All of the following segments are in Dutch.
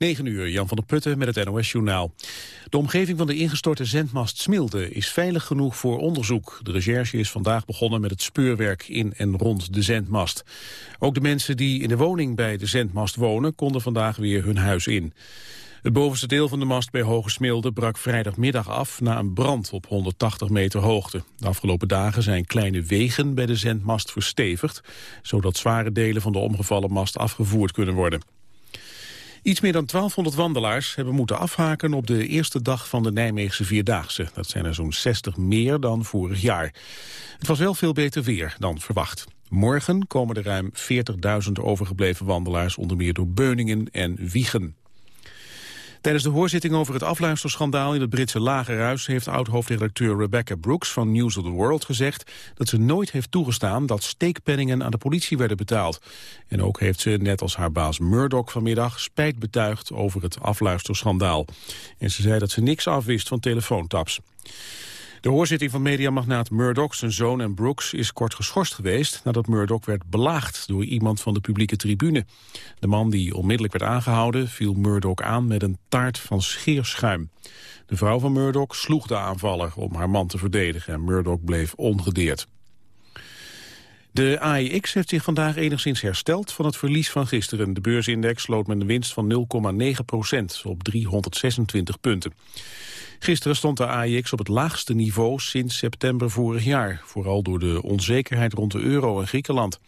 9 uur, Jan van der Putten met het NOS-journaal. De omgeving van de ingestorte zendmast Smilde is veilig genoeg voor onderzoek. De recherche is vandaag begonnen met het speurwerk in en rond de zendmast. Ook de mensen die in de woning bij de zendmast wonen... konden vandaag weer hun huis in. Het bovenste deel van de mast bij Hoge Smilde brak vrijdagmiddag af na een brand op 180 meter hoogte. De afgelopen dagen zijn kleine wegen bij de zendmast verstevigd, zodat zware delen van de omgevallen mast afgevoerd kunnen worden. Iets meer dan 1200 wandelaars hebben moeten afhaken op de eerste dag van de Nijmeegse Vierdaagse. Dat zijn er zo'n 60 meer dan vorig jaar. Het was wel veel beter weer dan verwacht. Morgen komen er ruim 40.000 overgebleven wandelaars onder meer door Beuningen en Wiegen. Tijdens de hoorzitting over het afluisterschandaal in het Britse Lagerhuis... heeft oud-hoofdredacteur Rebecca Brooks van News of the World gezegd... dat ze nooit heeft toegestaan dat steekpenningen aan de politie werden betaald. En ook heeft ze, net als haar baas Murdoch vanmiddag... spijt betuigd over het afluisterschandaal. En ze zei dat ze niks afwist van telefoontaps. De hoorzitting van mediamagnaat Murdoch, zijn zoon en Brooks... is kort geschorst geweest nadat Murdoch werd belaagd... door iemand van de publieke tribune. De man die onmiddellijk werd aangehouden... viel Murdoch aan met een taart van scheerschuim. De vrouw van Murdoch sloeg de aanvaller om haar man te verdedigen... en Murdoch bleef ongedeerd. De AIX heeft zich vandaag enigszins hersteld van het verlies van gisteren. De beursindex sloot met een winst van 0,9 procent op 326 punten. Gisteren stond de AIX op het laagste niveau sinds september vorig jaar. Vooral door de onzekerheid rond de euro en Griekenland.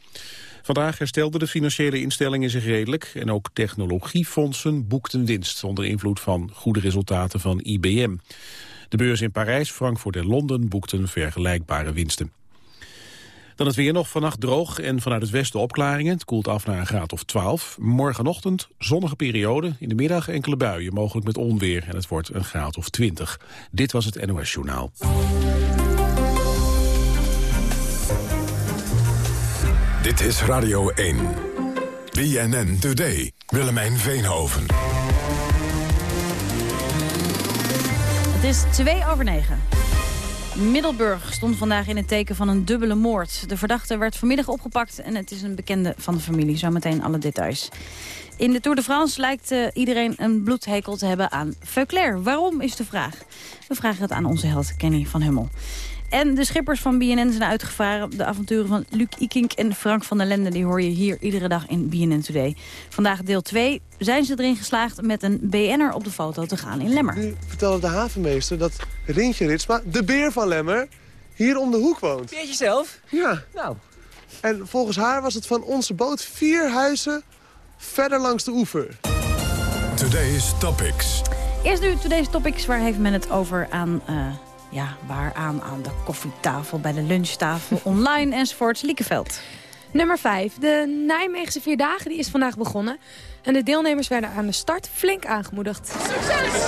Vandaag herstelden de financiële instellingen zich redelijk... en ook technologiefondsen boekten winst... onder invloed van goede resultaten van IBM. De beurs in Parijs, Frankfurt en Londen boekten vergelijkbare winsten. Dan het weer nog vannacht droog en vanuit het westen opklaringen. Het koelt af naar een graad of 12. Morgenochtend zonnige periode. In de middag enkele buien, mogelijk met onweer. En het wordt een graad of 20. Dit was het NOS Journaal. Dit is Radio 1. BNN Today. Willemijn Veenhoven. Het is 2 over 9. Middelburg stond vandaag in het teken van een dubbele moord. De verdachte werd vanmiddag opgepakt en het is een bekende van de familie. Zometeen alle details. In de Tour de France lijkt uh, iedereen een bloedhekel te hebben aan Veuclair. Waarom is de vraag? We vragen het aan onze held Kenny van Hummel. En de schippers van BNN zijn uitgevaren. De avonturen van Luc Ikink en Frank van der Lende... die hoor je hier iedere dag in BNN Today. Vandaag deel 2 zijn ze erin geslaagd met een BN'er op de foto te gaan in Lemmer. Nu vertelde de havenmeester dat Rintje Ritsma, de beer van Lemmer... hier om de hoek woont. Weet je zelf? Ja. Nou. En volgens haar was het van onze boot vier huizen verder langs de oever. Today's Topics. Eerst nu Today's Topics, waar heeft men het over aan... Uh, ja, waaraan aan de koffietafel, bij de lunchtafel, online enzovoorts. Liekeveld. Nummer 5. De Nijmeegse Vierdagen die is vandaag begonnen. En de deelnemers werden aan de start flink aangemoedigd. Succes!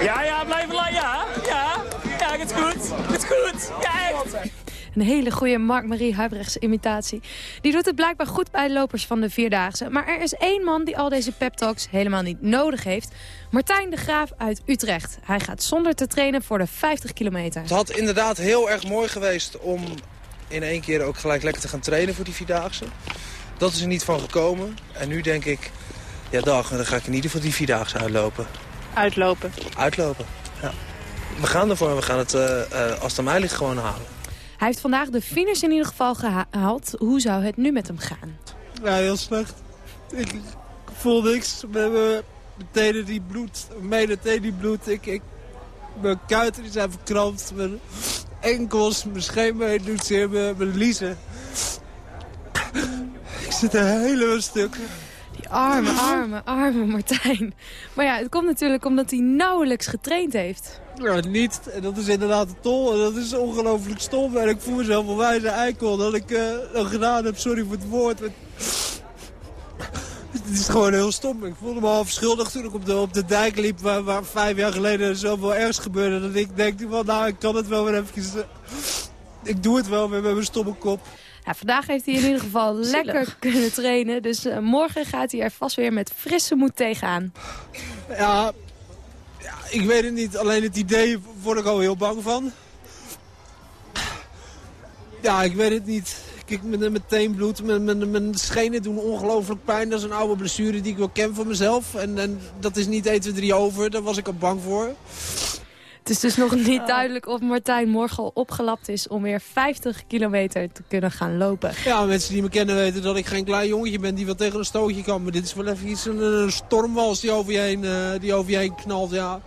Ja, ja, blijven lachen. Ja, ja. Ja, het is goed. Het is goed. Ja, echt. Een hele goede Mark-Marie Huibrechtse imitatie. Die doet het blijkbaar goed bij de lopers van de Vierdaagse. Maar er is één man die al deze peptalks helemaal niet nodig heeft. Martijn de Graaf uit Utrecht. Hij gaat zonder te trainen voor de 50 kilometer. Het had inderdaad heel erg mooi geweest om in één keer ook gelijk lekker te gaan trainen voor die Vierdaagse. Dat is er niet van gekomen. En nu denk ik, ja dag, dan ga ik in ieder geval die Vierdaagse uitlopen. Uitlopen? Uitlopen, ja. We gaan ervoor en we gaan het, uh, uh, als het aan mij ligt, gewoon halen. Hij heeft vandaag de finish in ieder geval gehaald. Hoe zou het nu met hem gaan? Ja, heel slecht. Ik, ik voel niks. We hebben tenen die bloed, mijn tenen die bloed. Ik, ik, mijn kuiten die zijn verkrampt. Mijn enkels, mijn scheenbeen doet zeer, mijn, mijn liezen. Ik zit een hele stuk. Die arme, arme, arme Martijn. Maar ja, het komt natuurlijk omdat hij nauwelijks getraind heeft. Ja, niet. En dat is inderdaad een tol. En dat is ongelooflijk stom. En ik voel mezelf een wijze eikel dat ik uh, dat gedaan heb. Sorry voor het woord. Het is gewoon heel stom. Ik voelde me half schuldig toen ik op de, op de dijk liep... Waar, waar vijf jaar geleden zoveel ergs gebeurde. Dat ik denk, van, nou, ik kan het wel weer even... Ik doe het wel weer met mijn stomme kop. Ja, vandaag heeft hij in ieder geval lekker kunnen trainen. Dus uh, morgen gaat hij er vast weer met frisse moed tegenaan. Ja, ik weet het niet. Alleen het idee word ik al heel bang van. Ja, ik weet het niet. ik met- meteen bloed. Mijn, mijn, mijn schenen doen ongelooflijk pijn. Dat is een oude blessure die ik wel ken van mezelf. En, en dat is niet 1, 2, 3 over. Daar was ik al bang voor. Het is dus nog niet duidelijk of Martijn morgen al opgelapt is... om weer 50 kilometer te kunnen gaan lopen. Ja, mensen die me kennen weten dat ik geen klein jongetje ben die wel tegen een stootje kan. Maar dit is wel even iets, een, een stormwals die over je heen, eh, die over je heen knalt, ja.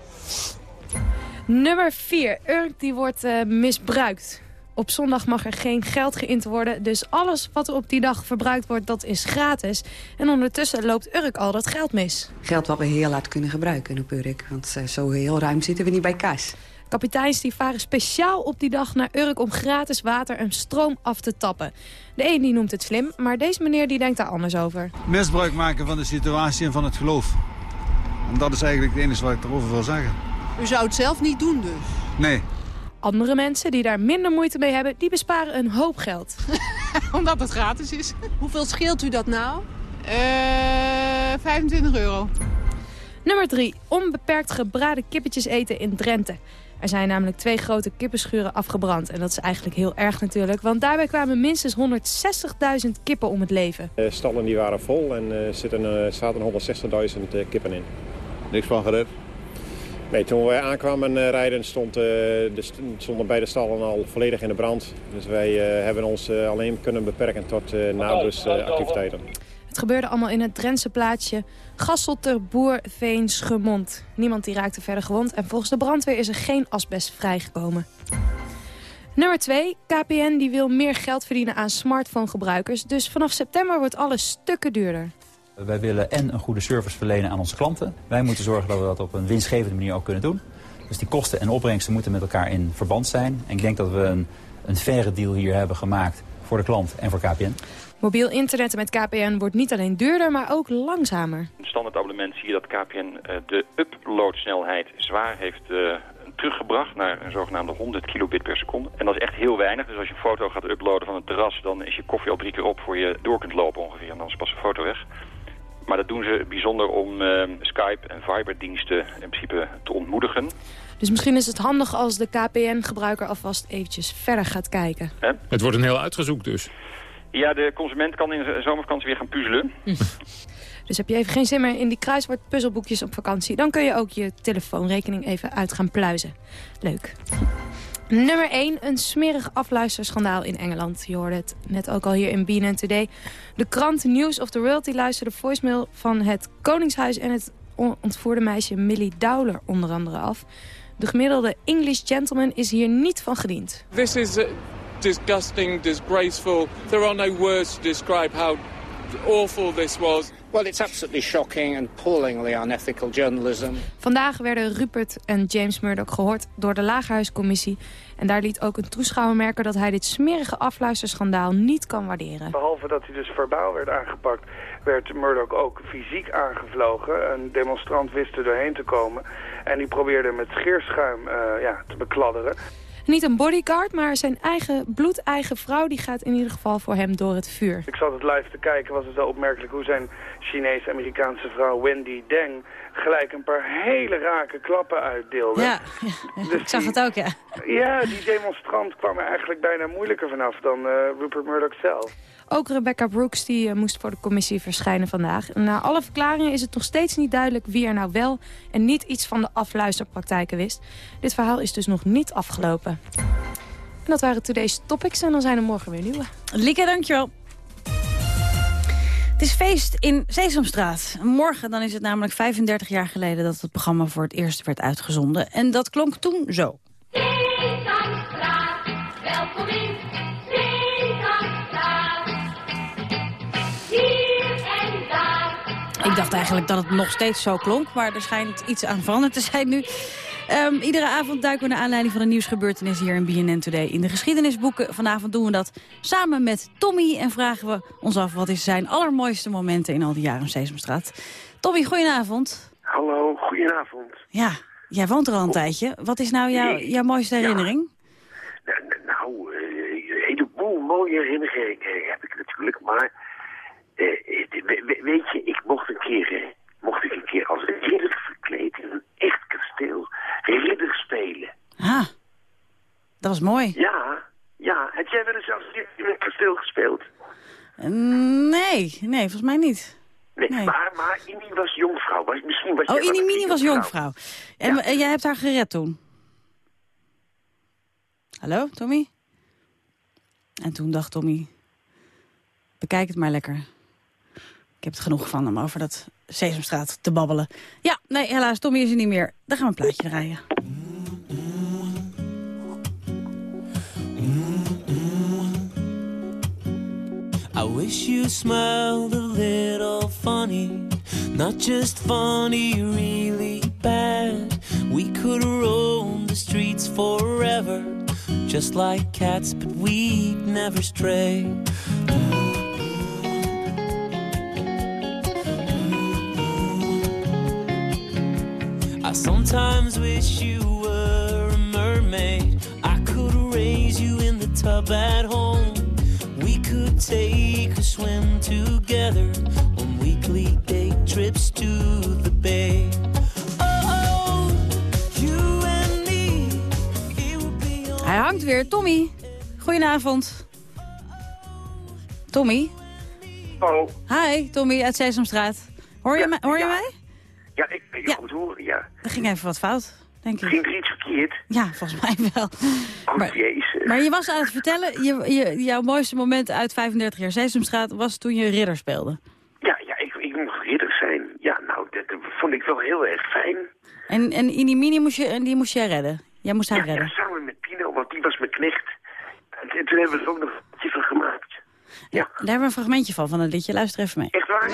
Nummer 4. Urk die wordt eh, misbruikt. Op zondag mag er geen geld geïnd worden. Dus alles wat er op die dag verbruikt wordt, dat is gratis. En ondertussen loopt Urk al dat geld mis. Geld wat we heel hard kunnen gebruiken op Urk. Want eh, zo heel ruim zitten we niet bij kas. Kapiteins die varen speciaal op die dag naar Urk om gratis water en stroom af te tappen. De een die noemt het slim, maar deze meneer die denkt daar anders over. misbruik maken van de situatie en van het geloof. En dat is eigenlijk het enige wat ik erover wil zeggen. U zou het zelf niet doen dus? Nee, Andere mensen die daar minder moeite mee hebben, die besparen een hoop geld. Omdat het gratis is. Hoeveel scheelt u dat nou? 25 euro. Nummer 3. Onbeperkt gebraden kippetjes eten in Drenthe. Er zijn namelijk twee grote kippenschuren afgebrand. En dat is eigenlijk heel erg natuurlijk, want daarbij kwamen minstens 160.000 kippen om het leven. De stallen die waren vol en er zitten, eh, zaten 160.000 eh, kippen in. niks van gered. Nee, toen wij aankwamen eh, rijden stond, eh, de, st- stonden beide stallen al volledig in de brand. Dus wij eh, hebben ons eh, alleen kunnen beperken tot uh. Het gebeurde allemaal in het Drentse plaatsje Gasselter Boer-Veen-Schemond. Niemand die raakte verder gewond en volgens de brandweer is er geen asbest vrijgekomen. Nummer 2. KPN die wil meer geld verdienen aan smartphonegebruikers. Dus vanaf september wordt alles stukken duurder. Wij willen en een goede service verlenen aan onze klanten. Wij moeten zorgen dat we dat op een winstgevende manier ook kunnen doen. Dus die kosten en opbrengsten moeten met elkaar in verband zijn. En ik denk dat we een, een faire deal hier hebben gemaakt voor de klant en voor KPN. Mobiel internet met KPN wordt niet alleen duurder, maar ook langzamer. In het standaardabonnement zie je dat KPN eh, de uploadsnelheid zwaar heeft eh, teruggebracht naar een zogenaamde 100 kilobit per seconde. En dat is echt heel weinig. Dus als je een foto gaat uploaden van het terras, dan is je koffie al drie keer op voor je door kunt lopen ongeveer. En dan is pas een foto weg. Maar dat doen ze bijzonder om eh, Skype en Viber-diensten in principe te ontmoedigen. Dus misschien is het handig als de KPN-gebruiker alvast eventjes verder gaat kijken. Hè? Het wordt een heel uitgezoek dus. Ja, de consument kan in de zomervakantie weer gaan puzzelen. Dus heb je even geen zin meer in die kruiswoord puzzelboekjes op vakantie... dan kun je ook je telefoonrekening even uit gaan pluizen. Leuk. Nummer 1, een smerig afluisterschandaal in Engeland. Je hoorde het net ook al hier in BNN Today. De krant News of the World die luisterde voicemail van het Koningshuis... en het on- ontvoerde meisje Millie Dowler onder andere af. De gemiddelde English gentleman is hier niet van gediend. This is uh, disgusting, disgraceful. There are no words to describe how awful this was. Well, it's absolutely shocking and appallingly unethical journalism. Vandaag werden Rupert en James Murdoch gehoord door de Lagerhuiscommissie. En daar liet ook een toeschouwer merken dat hij dit smerige afluisterschandaal niet kan waarderen. Behalve dat hij dus verbaal werd aangepakt, werd Murdoch ook fysiek aangevlogen. Een demonstrant wist er doorheen te komen. En die probeerde met scheerschuim eh, ja, te bekladderen. Niet een bodyguard, maar zijn eigen bloedeigen vrouw... die gaat in ieder geval voor hem door het vuur. Ik zat het live te kijken, was het wel opmerkelijk hoe zijn Chinese-Amerikaanse vrouw Wendy Deng gelijk een paar hele rake klappen uitdeelde. Ja, ja, ik zag het ook, ja. Ja, die demonstrant kwam er eigenlijk bijna moeilijker vanaf dan eh, Rupert Murdoch zelf. Ook Rebecca Brooks die, eh, moest voor de commissie verschijnen vandaag. Na alle verklaringen is het nog steeds niet duidelijk wie er nou wel... en niet iets van de afluisterpraktijken wist. Dit verhaal is dus nog niet afgelopen. En dat waren today's topics en dan zijn er morgen weer nieuwe. Lieke, dankjewel. Het is feest in Sesamstraat. Morgen dan is het namelijk 35 jaar geleden dat het programma voor het eerst werd uitgezonden. En dat klonk toen zo. Sesamstraat, welkom in dacht eigenlijk dat het nog steeds zo klonk, maar er schijnt iets aan veranderd te zijn nu. Ehm, iedere avond duiken we naar aanleiding van een nieuwsgebeurtenis hier in BNN Today in de geschiedenisboeken. Vanavond doen we dat samen met Tommy en vragen we ons af wat is zijn allermooiste momenten in al die jaren op Sesamstraat. Tommy, goedenavond. Hallo, goedenavond. Ja, jij woont er al een tijdje. Wat is nou jouw, jouw mooiste herinnering? Nou, nou eh, een heleboel mooie herinneringen heb ik natuurlijk, maar eh, eh, we- we- weet je, ik mocht een keer, eh, mocht ik een keer als ridder verkleed in een echt kasteel ridder spelen. Ah, dat was mooi. Ja, ja. Heb jij wel eens als ridder in een kasteel gespeeld? Nee, nee, volgens mij niet. Nee, Nee. Maar, maar Ini was jonkvrouw. Was, misschien was Oh, een Inimini was. En, en jij hebt haar gered toen? Hallo, Tommy? En toen dacht Tommy, bekijk het maar lekker. Heb het genoeg van om over dat Sesamstraat te babbelen. Ja, nee, helaas, Tommy is er niet meer. Dan gaan we een plaatje draaien. I wish you smiled a little funny, not just funny, really bad. We could roam the streets forever, just like cats, but we'd never stray. I sometimes wish you were a mermaid. I could raise you in the tub at home. We could take a swim together on weekly day trips to the bay. Oh, you and me. Hij hangt weer. Tommy, goedenavond. Tommy? Oh, Hi, Tommy uit Sesamstraat. Hoor je, mij, hoor je mij? Ja, ik kan je goed horen, ja. Er ging even wat fout, denk ik. Ging er iets verkeerd? Ja, volgens mij wel. Oh, Maar- jezus. Maar je was aan het vertellen, je, je, jouw mooiste moment uit 35 jaar Sesamstraat was toen je ridder speelde. Ja, ja ik, ik mocht ridder zijn. Ja, nou, dat, dat vond ik wel heel erg fijn. En, en Inimini moest je, die moest jij redden. Jij moest haar Ja, redden. ja, samen met Pino, want die was mijn knecht. En, en toen hebben we er ook nog een van gemaakt. Daar hebben we een fragmentje van, van het liedje. Luister even mee. Echt waar?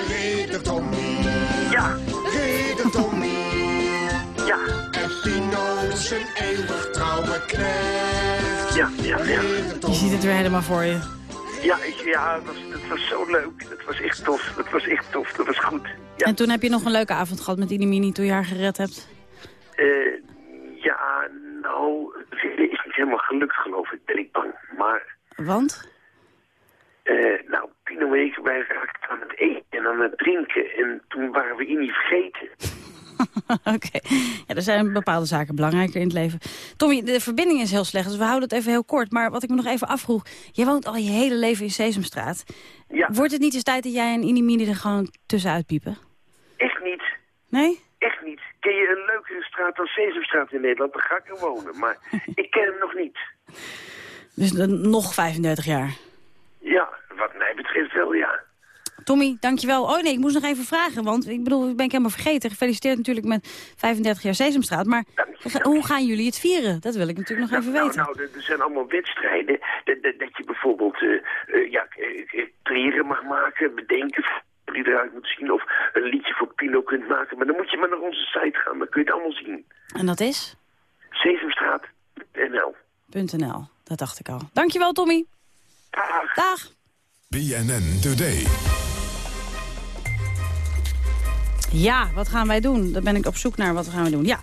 Ja, Tommy. ja, En Pino zijn eeuwig trouwe knecht. ja, ja, ja. Je ziet het weer helemaal voor je. Ja, ik, ja het, was, het was zo leuk. Het was echt tof. Het was echt tof. Dat was goed. Ja, En toen heb je nog een leuke avond gehad met Inimini toen je haar gered hebt. eh, ja nou, het is niet helemaal gelukt, geloof ik, ben ik bang. Maar, Want? Eh, nou, Pino en ik, wij raakten aan het eten en aan het drinken. En toen waren we in niet vergeten. Oké. Ja, er zijn bepaalde zaken belangrijker in het leven. Tommy, de verbinding is heel slecht, dus we houden het even heel kort. Maar wat ik me nog even afvroeg. Jij woont al je hele leven in Sesamstraat. Ja. Wordt het niet eens tijd dat jij en Inimini er gewoon tussenuit piepen? Echt niet. Nee? Echt niet. Ken je een leukere straat dan Sesamstraat in Nederland? Dan ga ik er wonen. Maar ik ken hem nog niet. Dus nog 35 jaar. Ja, wat mij betreft wel, ja. Tommy, dankjewel. Oh nee, ik moest nog even vragen, want ik bedoel, ik ben ik helemaal vergeten. Gefeliciteerd natuurlijk met 35 jaar Sesamstraat. Maar hoe gaan jullie het vieren? Dat wil ik natuurlijk nog even nou, weten. Nou, er er zijn allemaal wedstrijden. Dat, dat, dat je bijvoorbeeld eh, ja, eh, eh, mag maken, bedenken die eruit moet zien. Of een liedje voor Pino kunt maken. Maar dan moet je maar naar onze site gaan. Dan kun je het allemaal zien. En dat is? Sesamstraat.nl .nl, dat dacht ik al. Dankjewel, Tommy. Dag. Dag. BNN Today. Ja, wat gaan wij doen? Daar ben ik op zoek naar. Wat gaan we doen? Ja.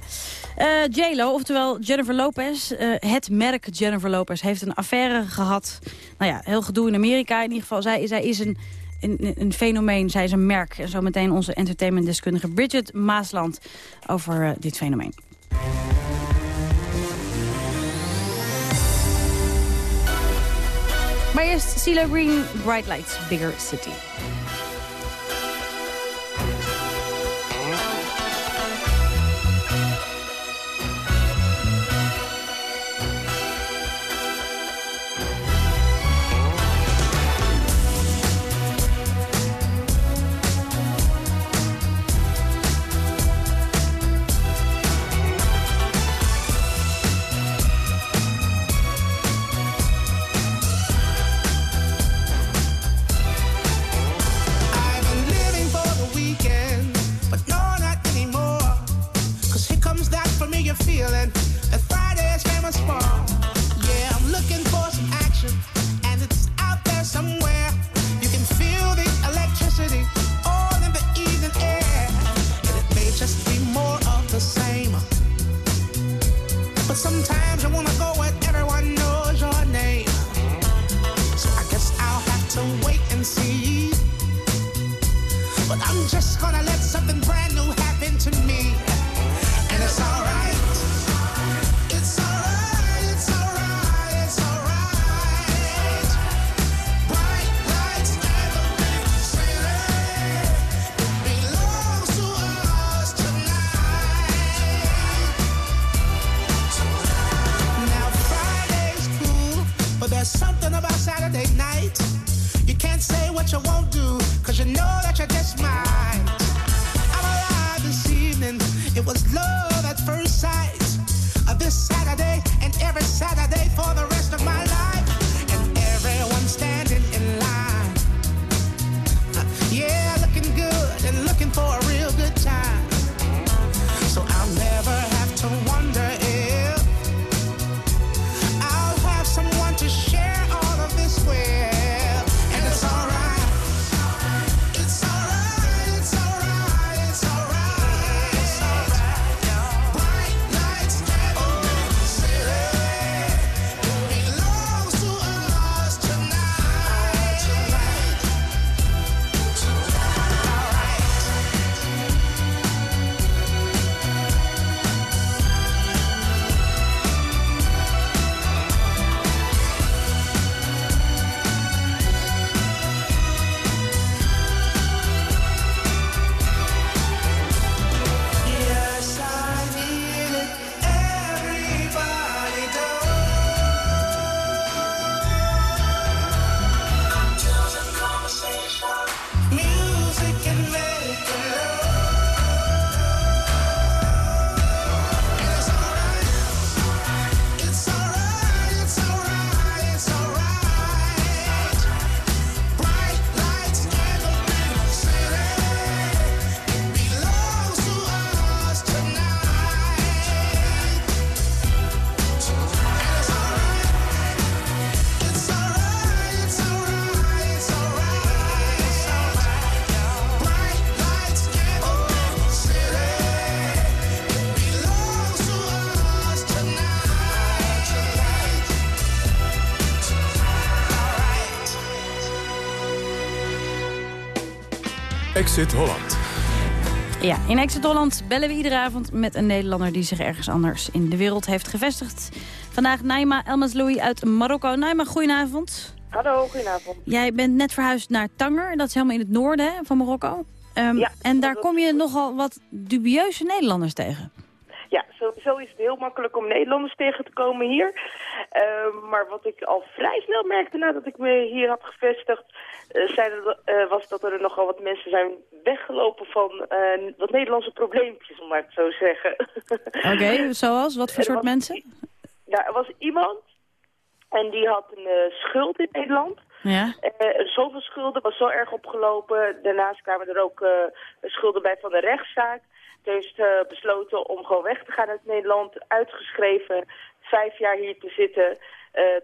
Eh J-Lo, oftewel Jennifer Lopez. eh, het merk Jennifer Lopez heeft een affaire gehad. Nou ja, heel gedoe in Amerika. In ieder geval, zij, zij is een, een, een fenomeen. Zij is een merk. En zometeen onze entertainmentdeskundige Bridget Maasland over eh, dit fenomeen. Maar eerst Green, Bright Lights, Bigger City. Exit Holland. Ja, in Exit Holland bellen we iedere avond met een Nederlander... die zich ergens anders in de wereld heeft gevestigd. Vandaag Naima Elmasloui uit Marokko. Naima, goedenavond. Hallo, goedenavond. Jij bent net verhuisd naar Tanger. Dat is helemaal in het noorden hè, van Marokko. Ehm, Ja, en daar kom je nogal wat dubieuze Nederlanders tegen. Ja, sowieso is het heel makkelijk om Nederlanders tegen te komen hier. Ehm, maar wat ik al vrij snel merkte nadat ik me hier had gevestigd... eh, zijn er, eh, was dat er nogal wat mensen zijn weggelopen van eh, wat Nederlandse probleempjes, om maar het zo te zeggen. Oké, zoals? Wat voor soort was- mensen? Ja, er was iemand en die had een schuld in Nederland. Ja. Eh, zoveel schulden, was zo erg opgelopen. Daarnaast kwamen er ook schulden bij van de rechtszaak. Heeft eh, besloten om gewoon weg te gaan uit Nederland. Uitgeschreven, vijf jaar hier te zitten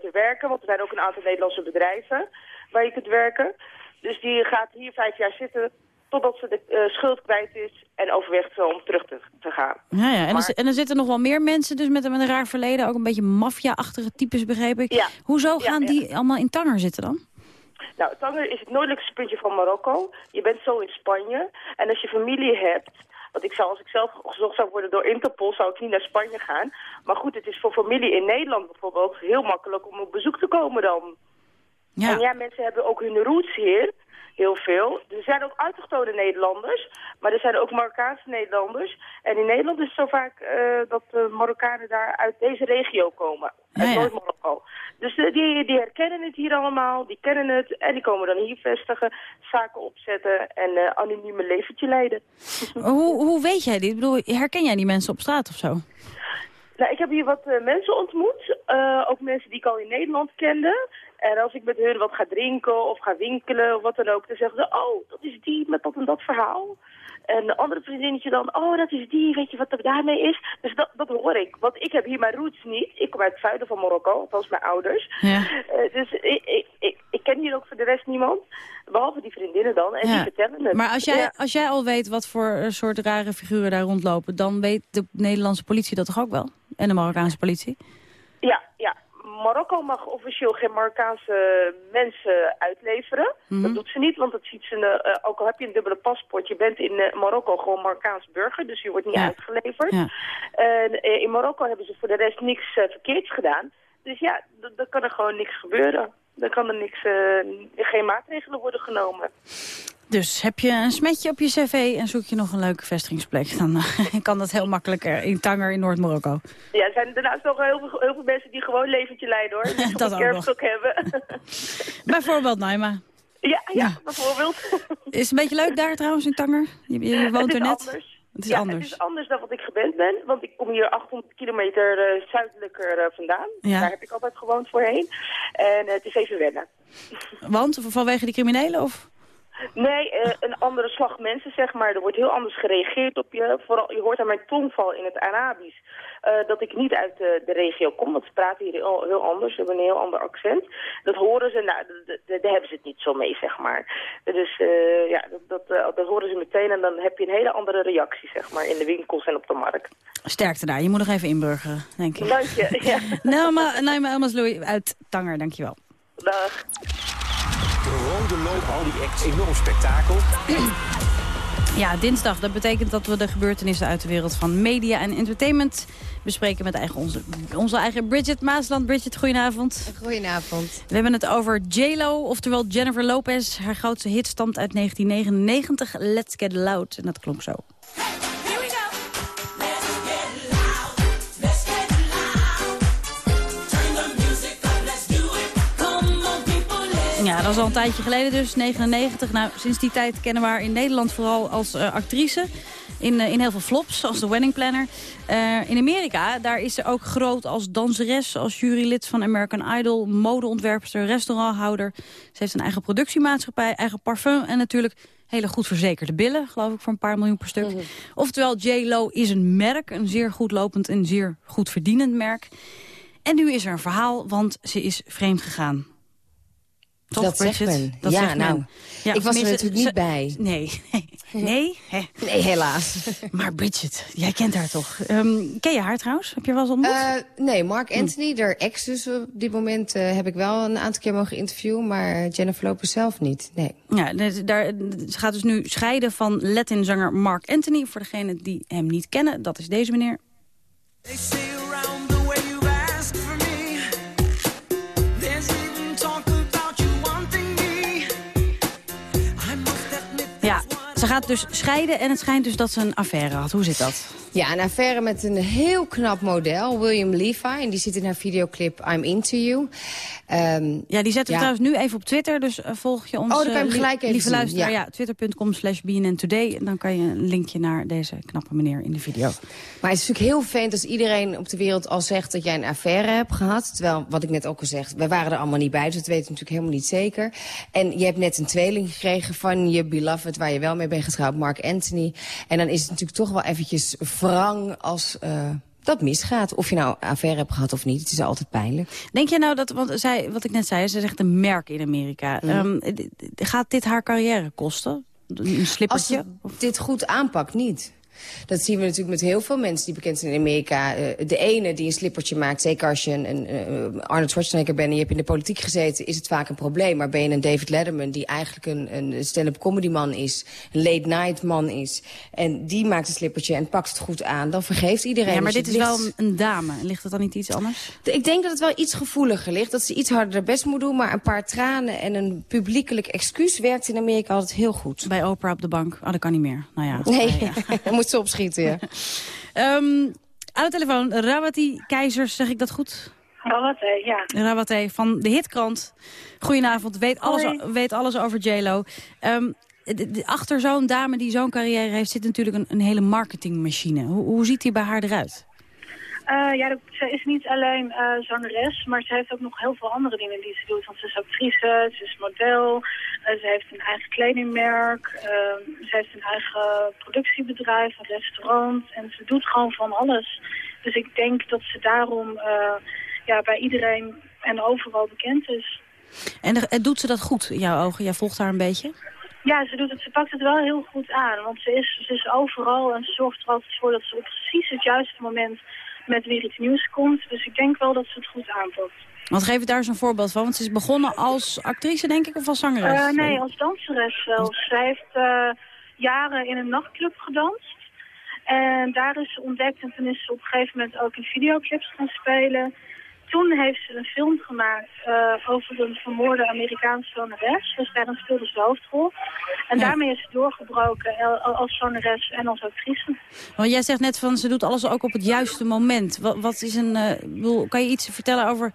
te werken. Want er zijn ook een aantal Nederlandse bedrijven waar je kunt werken. Dus die gaat hier vijf jaar zitten totdat ze de eh, schuld kwijt is en overweegt om terug te, te gaan. Ja, ja. En, er, en er zitten nog wel meer mensen dus met, een- met een raar verleden. Ook een beetje maffia-achtige types, begreep ik. Ja. Hoezo gaan die allemaal in Tanger zitten dan? Nou, Tanger is het noordelijkste puntje van Marokko. Je bent zo in Spanje. En als je familie hebt... Want ik zou, als ik zelf gezocht zou worden door Interpol, zou ik niet naar Spanje gaan. Maar goed, het is voor familie in Nederland bijvoorbeeld heel makkelijk om op bezoek te komen dan. Ja. En ja, mensen hebben ook hun roots hier, heel veel. Er zijn ook autochtone Nederlanders, maar er zijn ook Marokkaanse Nederlanders. En in Nederland is het zo vaak eh, dat de Marokkanen daar uit deze regio komen, uit Ja, ja. Noord-Marokko. Dus die, die herkennen het hier allemaal, die kennen het en die komen dan hier vestigen, zaken opzetten en eh anonieme leventje leiden. hoe, hoe weet jij dit? Ik bedoel, herken jij die mensen op straat of zo? Nou, ik heb hier wat eh, mensen ontmoet. eh, ook mensen die ik al in Nederland kende. En als ik met hun wat ga drinken of ga winkelen of wat dan ook, dan zeggen ze, oh, dat is die met dat en dat verhaal. En een andere vriendinnetje dan, oh, dat is die, weet je wat er daarmee is? Dus dat, dat hoor ik. Want ik heb hier mijn roots niet. Ik kom uit het zuiden van Marokko, althans mijn ouders. Ja. Eh, dus ik, ik, ik, ik ken hier ook voor de rest niemand. Behalve die vriendinnen dan. En Ja. die vertellen het. Maar als jij, Ja. als jij al weet wat voor eh, soort rare figuren daar rondlopen... dan weet de Nederlandse politie dat toch ook wel? En de Marokkaanse politie? Ja, ja. Marokko mag officieel geen Marokkaanse mensen uitleveren. Mhm. Dat doet ze niet, want dat ziet ze, eh, ook al heb je een dubbele paspoort, je bent in eh, Marokko gewoon Marokkaans burger, dus je wordt niet Ja. uitgeleverd. Ja. En eh, in Marokko hebben ze voor de rest niks verkeerds gedaan. Dus ja, dan kan er gewoon niks gebeuren. Dan kan er niks, geen maatregelen worden genomen. Dus heb je een smetje op je cv en zoek je nog een leuke vestigingsplek... dan eh, kan dat heel makkelijk er in Tanger in Noord-Marokko. Ja, er zijn daarnaast nog heel veel, heel veel mensen die gewoon leventje leiden hoor. Die Dat een kerfstok hebben. Bijvoorbeeld Naima. Ja, ja, bijvoorbeeld. Is het een beetje leuk daar trouwens in Tanger? Je, je woont er net. anders. Het is ja, anders. het is anders dan wat ik gewend ben. Want ik kom hier 800 kilometer eh, zuidelijker eh, vandaan. Ja. Daar heb ik altijd gewoond voorheen. En het is even wennen. Want vanwege die criminelen of? Nee, eh, een andere slag mensen, zeg maar. Er wordt heel anders gereageerd op je. Vooral, je hoort aan mijn tongval in het Arabisch eh, dat ik niet uit de, de regio kom. Want ze praten hier heel, heel anders. Ze hebben een heel ander accent. Dat horen ze, nou, daar hebben ze het niet zo mee, zeg maar. Dus eh, ja, dat, dat, eh, dat horen ze meteen. En dan heb je een hele andere reactie, zeg maar, in de winkels en op de markt. Sterkte daar. Je moet nog even inburgeren, denk ik. Dank je. Ja. Nou, maar Elmas Louis uit Tanger, dankjewel. Dag. De rode loop, al die acts, enorm spektakel. Ja, dinsdag. Dat betekent dat we de gebeurtenissen uit de wereld van media en entertainment bespreken met eigen onze, onze eigen Bridget Maasland. Bridget, goedenavond. Goedenavond. We hebben het over J-Lo, oftewel Jennifer Lopez. Haar grootste hit stamt uit 1999, Let's Get Loud. En dat klonk zo. Ja, dat is al een tijdje geleden dus, 99. Nou, sinds die tijd kennen we haar in Nederland vooral als eh, actrice. In, eh, in heel veel flops, zoals The Wedding Planner. Eh, in Amerika, daar is ze ook groot als danseres, als jurylid van American Idol, modeontwerpster, restauranthouder. Ze heeft een eigen productiemaatschappij, eigen parfum en natuurlijk hele goed verzekerde billen, geloof ik, voor een paar miljoen per stuk. Oftewel, J-Lo is een merk, een zeer goed lopend en zeer goed verdienend merk. En nu is er een verhaal, want ze is vreemd gegaan. Toch, dat zegt Bridget? men. Dat ja, zegt men. nou, Ja, ik was er natuurlijk niet bij. Nee. Nee? Hè. Nee, helaas. Maar Bridget, jij kent haar toch? Ehm, ken je haar trouwens? Heb je wel eens ontmoet? Eh, nee, Mark Anthony, haar ex dus op dit moment, eh, heb ik wel een aantal keer mogen interviewen, maar Jennifer Lopez zelf niet. Nee. Ja, dus daar, ze gaat dus nu scheiden van Latin-zanger Mark Anthony. Voor degenen die hem niet kennen, dat is deze meneer. They ze gaat dus scheiden en het schijnt dus dat ze een affaire had. Hoe zit dat? Ja, een affaire met een heel knap model, William Levi. En die zit in haar videoclip I'm Into You. Ehm, Ja, die zetten we ja. trouwens nu even op Twitter, dus eh, volg je ons. Oh, dan kan je hem eh, gelijk even Lieve luisteraar, ja. ja, twitter.com slash Today. En dan kan je een linkje naar deze knappe meneer in de video. Maar het is natuurlijk heel vervelend als iedereen op de wereld al zegt dat jij een affaire hebt gehad. Terwijl, wat ik net ook al zeg, wij waren er allemaal niet bij, dus dat weten we natuurlijk helemaal niet zeker. En je hebt net een tweeling gekregen van je beloved, waar je wel mee bent getrouwd, Mark Anthony. En dan is het natuurlijk toch wel eventjes wrang als eh, dat misgaat. Of je nou affaire hebt gehad of niet, het is altijd pijnlijk. Denk je nou dat, want zij, wat ik net zei, ze zegt een merk in Amerika. Mhm. Ehm, gaat dit haar carrière kosten? Een Als slippertje? ze dit goed aanpakt, niet. Dat zien we natuurlijk met heel veel mensen die bekend zijn in Amerika. Eh, de ene die een slippertje maakt, zeker als je een, een Arnold Schwarzenegger bent... en je hebt in de politiek gezeten, is het vaak een probleem. Maar ben je een David Letterman, die eigenlijk een, een stand-up comedy man is... een late-night man is, en die maakt een slippertje en pakt het goed aan... dan vergeeft iedereen. Ja, maar Dus dit is wel ligt- een, een dame. Ligt het dan niet iets anders? ik denk dat het wel iets gevoeliger ligt. Dat ze iets harder haar best moet doen. Maar een paar tranen en een publiekelijk excuus werkt in Amerika altijd heel goed. Bij Oprah op de bank. Oh, dat kan niet meer. Nou ja. Nee, opschieten, ja. Ehm, aan de telefoon, Rawati Keizers, zeg ik dat goed? Rawate, ja. Rawati van de Hitkrant. Goedenavond, weet alles, Hoi. weet alles over JLo. Ehm de- de- achter zo'n dame die zo'n carrière heeft... zit natuurlijk een, een hele marketingmachine. Hoe, hoe ziet die bij haar eruit? Eh, ja, ze is niet alleen eh, zangeres, maar ze heeft ook nog heel veel andere dingen die ze doet. Want ze is actrice, ze is model, eh, ze heeft een eigen kledingmerk, ehm, ze heeft een eigen productiebedrijf, een restaurant. En ze doet gewoon van alles. Dus ik denk dat ze daarom ja, bij iedereen en overal bekend is. En doet ze dat goed in jouw ogen? Jij volgt haar een beetje? Ja, ze, doet het, ze pakt het wel heel goed aan. Want ze is, ze is overal en ze zorgt er altijd voor dat ze op precies het juiste moment met weer iets nieuws komt. Dus ik denk wel dat ze het goed aanpakt. Want geef daar eens een voorbeeld van. Want ze is begonnen als actrice, denk ik, of als zangeres? Eh, nee, als danseres zelfs. Zij heeft eh, jaren in een nachtclub gedanst. En daar is ze ontdekt en toen is ze op een gegeven moment ook in videoclips gaan spelen. Toen heeft ze een film gemaakt eh, over een vermoorde Amerikaanse zangeres. Dus daarin speelde ze de hoofdrol. En daarmee is ze doorgebroken eh, als zangeres en als actrice. Want jij zegt net van ze doet alles ook op het juiste moment. Wat, wat is een, eh, bedoel, kan je iets vertellen over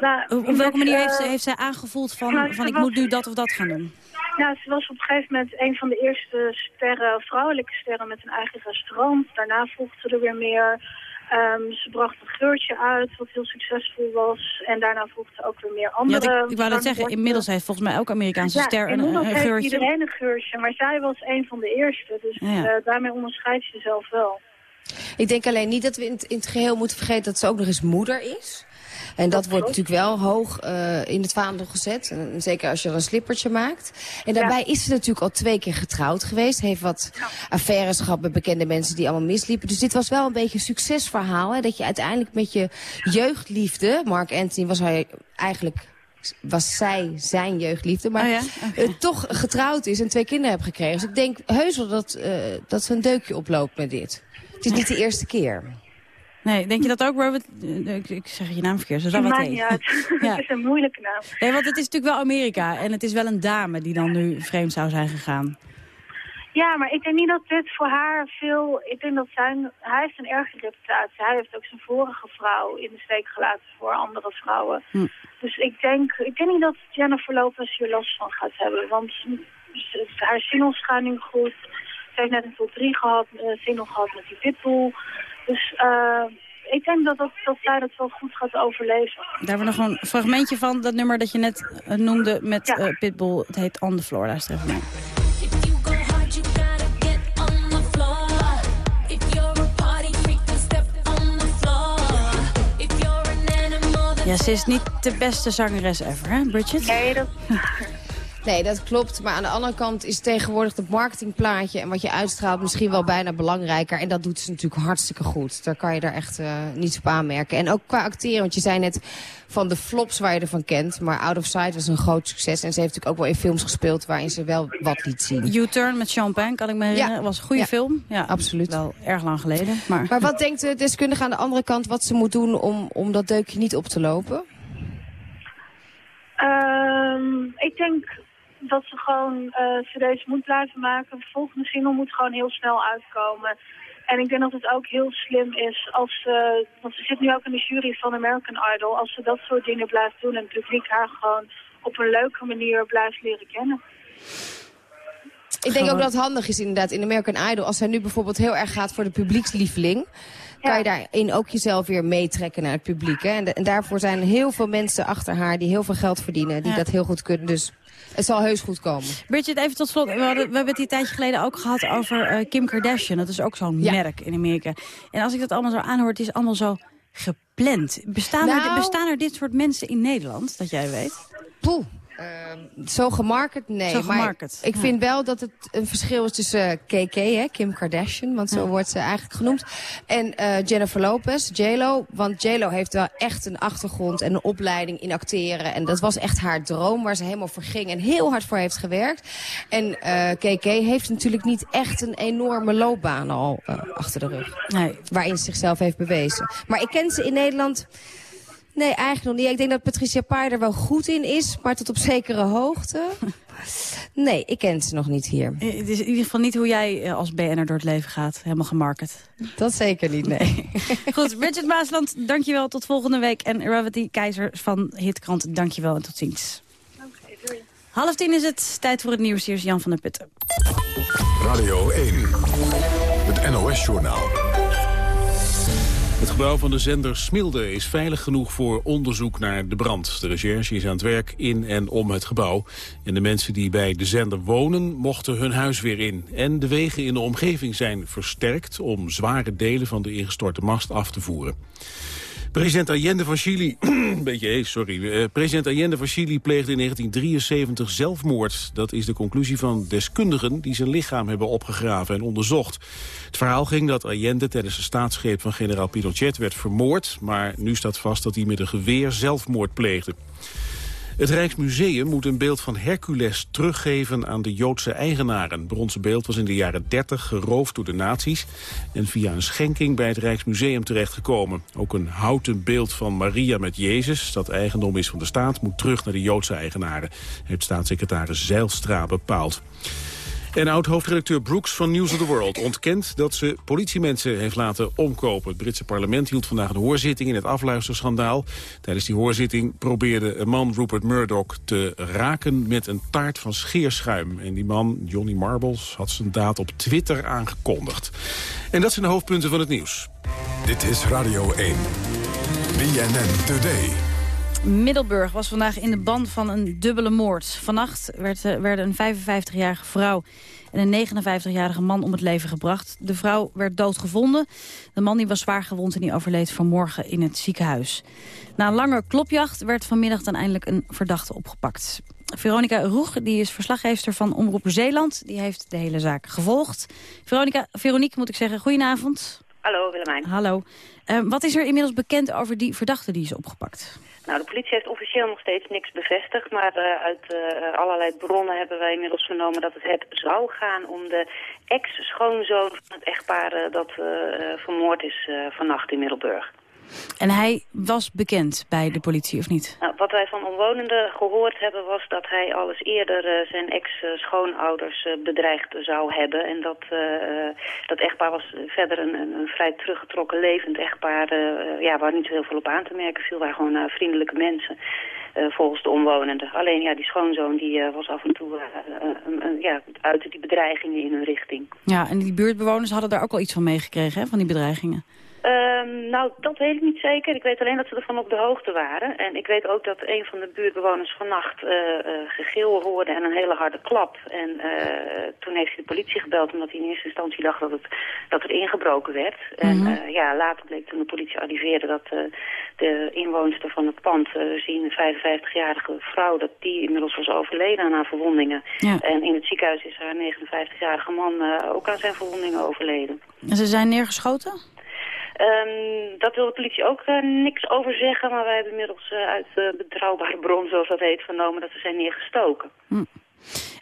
Nou, Op, welke manier heeft, ze, heeft zij aangevoeld van, nou, van ik was- moet nu dat of dat gaan doen? Ja, ze was op een gegeven moment een van de eerste sterren, vrouwelijke sterren met een eigen restaurant. Daarna volgde er weer meer. Ehm, ze bracht een geurtje uit, wat heel succesvol was. En daarna volgden ook weer meer Ja, andere... ik, ik wou net zeggen, inmiddels heeft volgens mij elke Amerikaanse ja, ster een, een heeft geurtje. iedereen een geurtje, maar zij was een van de eerste. Dus Ja. eh, daarmee onderscheidt ze zelf wel. Ik denk alleen niet dat we in het, in het geheel moeten vergeten dat ze ook nog eens moeder is. En dat wordt natuurlijk wel hoog eh, in het vaandel gezet. En zeker als je er een slippertje maakt. En daarbij is ze natuurlijk al twee keer getrouwd geweest. Heeft wat affaires gehad met bekende mensen die allemaal misliepen. Dus dit was wel een beetje een succesverhaal. Hè? Dat je uiteindelijk met je jeugdliefde... Mark Anthony was hij eigenlijk... Was zij zijn jeugdliefde, maar Oh ja? eh, toch getrouwd is en twee kinderen heeft gekregen. Dus ik denk heus wel dat, eh, dat ze een deukje oploopt met dit. Het is niet de eerste keer. Nee, denk je dat ook, Robert? Eh, Ik, zeg je naam verkeerd. Dat Rawat maakt niet uit. Ja. het is een moeilijke naam. Nee, want het is natuurlijk wel Amerika. En het is wel een dame die dan nu vreemd zou zijn gegaan. Ja, maar ik denk niet dat dit voor haar veel... Ik denk dat zijn, hij heeft een erge reputatie. Hij heeft ook zijn vorige vrouw in de steek gelaten voor andere vrouwen. Hm. Dus ik denk, ik denk niet dat Jennifer Lopez hier last van gaat hebben. Want haar singles gaan nu goed. Ze heeft net een top 3 gehad, een single gehad met die Pitbull. Dus eh, ik denk dat, dat, dat zij dat wel goed gaat overleven. Daar hebben we nog een fragmentje van, dat nummer dat je net eh, noemde met eh, Pitbull. Het heet On The Floor, luister even naar. Ja, ze is niet de beste zangeres ever, hè, Bridget? Nee, dat... Nee, dat klopt. Maar aan de andere kant is tegenwoordig het marketingplaatje... en wat je uitstraalt misschien wel bijna belangrijker. En dat doet ze natuurlijk hartstikke goed. Daar kan je daar echt eh, niets op aanmerken. En ook qua acteren, want je zei net van de flops waar je ervan kent. Maar Out of Sight was een groot succes. En ze heeft natuurlijk ook wel in films gespeeld waarin ze wel wat liet zien. U-Turn met Sean Penn, kan ik me herinneren. was een goede Ja. film. Ja, Absoluut. Wel erg lang geleden. Maar, Maar wat denkt de deskundige aan de andere kant wat ze moet doen om, om dat deukje niet op te lopen? Ehm, ik denk dat ze gewoon eh cd's moet blijven maken. De volgende single moet gewoon heel snel uitkomen. En ik denk dat het ook heel slim is als ze... Want ze zit nu ook in de jury van American Idol. Als ze dat soort dingen blijft doen en het publiek haar gewoon op een leuke manier blijft leren kennen. Ik denk ook dat het handig is inderdaad in American Idol. Als zij nu bijvoorbeeld heel erg gaat voor de publiekslieveling... kan je daarin ook jezelf weer meetrekken naar het publiek. Hè? En, de- en daarvoor zijn heel veel mensen achter haar die heel veel geld verdienen. Die dat heel goed kunnen. Dus het zal heus goed komen. Bridget, even tot slot. We, hadden, we hebben het die tijdje geleden ook gehad over eh, Kim Kardashian. Dat is ook zo'n merk in Amerika. En als ik dat allemaal zo aanhoor, het is allemaal zo gepland. Bestaan, er, Nou- bestaan er dit soort mensen in Nederland, dat jij weet? Poeh. Ehm, zo gemarket? Nee. Zo maar gemarket, ik ja. vind wel dat het een verschil is tussen eh, KK, hè, Kim Kardashian, want zo Ja. wordt ze eigenlijk genoemd. En eh, Jennifer Lopez, J-Lo. Want J-Lo heeft wel echt een achtergrond en een opleiding in acteren. En dat was echt haar droom waar ze helemaal voor ging en heel hard voor heeft gewerkt. En eh, KK heeft natuurlijk niet echt een enorme loopbaan al eh, achter de rug. Nee. Waarin ze zichzelf heeft bewezen. Maar ik ken ze in Nederland... Nee, eigenlijk nog niet. Ik denk dat Patricia Pai er wel goed in is, maar tot op zekere hoogte. Nee, ik ken ze nog niet hier. Eh, Het is in ieder geval niet hoe jij eh, als BN'er door het leven gaat. Helemaal gemarket. Dat zeker niet, nee. Goed, Bridget Maasland, dankjewel. Tot volgende week. En Ravati Keizer van Hitkrant, dankjewel en tot ziens. Half tien is het. Tijd voor het nieuws. Hier is Jan van der Putten. Radio 1, het NOS-journaal. Gebouw van de zender Smilde is veilig genoeg voor onderzoek naar de brand. De recherche is aan het werk in en om het gebouw. En de mensen die bij de zender wonen mochten hun huis weer in. En de wegen in de omgeving zijn versterkt om zware delen van de ingestorte mast af te voeren. President Allende van Chili, beetje hees, sorry. Eh, president Allende van Chili pleegde in 1973 zelfmoord. Dat is de conclusie van deskundigen die zijn lichaam hebben opgegraven en onderzocht. Het verhaal ging dat Allende tijdens de staatsgreep van generaal Pinochet werd vermoord. Maar nu staat vast dat hij met een geweer zelfmoord pleegde. Het Rijksmuseum moet een beeld van Hercules teruggeven aan de Joodse eigenaren. Het bronzen beeld was in de jaren 30 geroofd door de nazi's... en via een schenking bij het Rijksmuseum terechtgekomen. Ook een houten beeld van Maria met Jezus, dat eigendom is van de staat... moet terug naar de Joodse eigenaren, heeft staatssecretaris Zeilstra bepaald. En oud-hoofdredacteur Brooks van News of the World ontkent dat ze politiemensen heeft laten omkopen. Het Britse parlement hield vandaag een hoorzitting in het afluisterschandaal. Tijdens die hoorzitting probeerde een man Rupert Murdoch te raken met een taart van scheerschuim. En die man, Johnny Marbles, had zijn daad op Twitter aangekondigd. En dat zijn de hoofdpunten van het nieuws. Dit is Radio 1. BNN Today. Middelburg was vandaag in de band van een dubbele moord. Vannacht werd, eh, werden een 55-jarige vrouw en een 59-jarige man om het leven gebracht. De vrouw werd doodgevonden. De man die was zwaar gewond en die overleed vanmorgen in het ziekenhuis. Na een lange klopjacht werd vanmiddag dan eindelijk een verdachte opgepakt. Veronica Roeg, die is verslaggever van Omroep Zeeland. Die heeft de hele zaak gevolgd. Veronica, Veronique moet ik zeggen, goedenavond. Hallo Willemijn. Hallo. Eh, wat is er inmiddels bekend over die verdachte die is opgepakt? Nou, de politie heeft officieel nog steeds niks bevestigd, maar uh, uit uh, allerlei bronnen hebben wij inmiddels vernomen dat het, het zou gaan om de ex-schoonzoon van het echtpaar uh, dat vermoord is vannacht in Middelburg. En hij was bekend bij de politie, of niet? Nou, wat wij van omwonenden gehoord hebben was dat hij al eens eerder uh, zijn ex-schoonouders uh, bedreigd zou hebben. En dat, uh, dat echtpaar was verder een, een, vrij teruggetrokken levend echtpaar ja, waar niet zo heel veel op aan te merken viel. Waren gewoon vriendelijke mensen. volgens de omwonenden. Alleen ja, die schoonzoon die was af en toe ja, uit die bedreigingen in hun richting. Ja, en die buurtbewoners hadden daar ook al iets van meegekregen, van die bedreigingen? Um, nou, dat weet ik niet zeker. Ik weet alleen dat ze ervan op de hoogte waren. En ik weet ook dat een van de buurtbewoners vannacht uh, uh, gegil hoorde en een hele harde klap. En uh, toen heeft hij de politie gebeld omdat hij in eerste instantie dacht dat, het, dat er ingebroken werd. Mm -hmm. En ja, later bleek toen de politie arriveerde dat de inwoonster van het pand, zien een 55-jarige vrouw, dat die inmiddels was overleden aan haar verwondingen. Ja. En in het ziekenhuis is haar 59-jarige man ook aan zijn verwondingen overleden. En ze zijn neergeschoten? Um, dat wil de politie ook uh, niks over zeggen, maar wij hebben inmiddels uh, uit uh, betrouwbare bron, zoals dat heet, vernomen dat ze zijn neergestoken. Hm.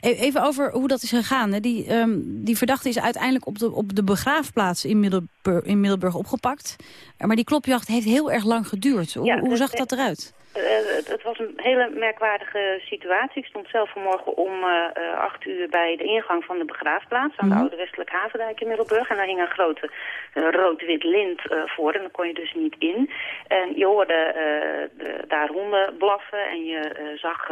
Even over hoe dat is gegaan. Hè. Die, um, die verdachte is uiteindelijk op de, op de begraafplaats in Middelburg, in Middelburg opgepakt. Maar die klopjacht heeft heel erg lang geduurd. Hoe, ja, hoe zag dat eruit? Uh, het, was een hele merkwaardige situatie. Ik stond zelf vanmorgen om uh, acht uur bij de ingang van de begraafplaats... aan de Oude Westelijke Havendijk in Middelburg. En daar hing een grote uh, rood-wit lint voor en daar kon je dus niet in. En je hoorde de, daar honden blaffen en je zag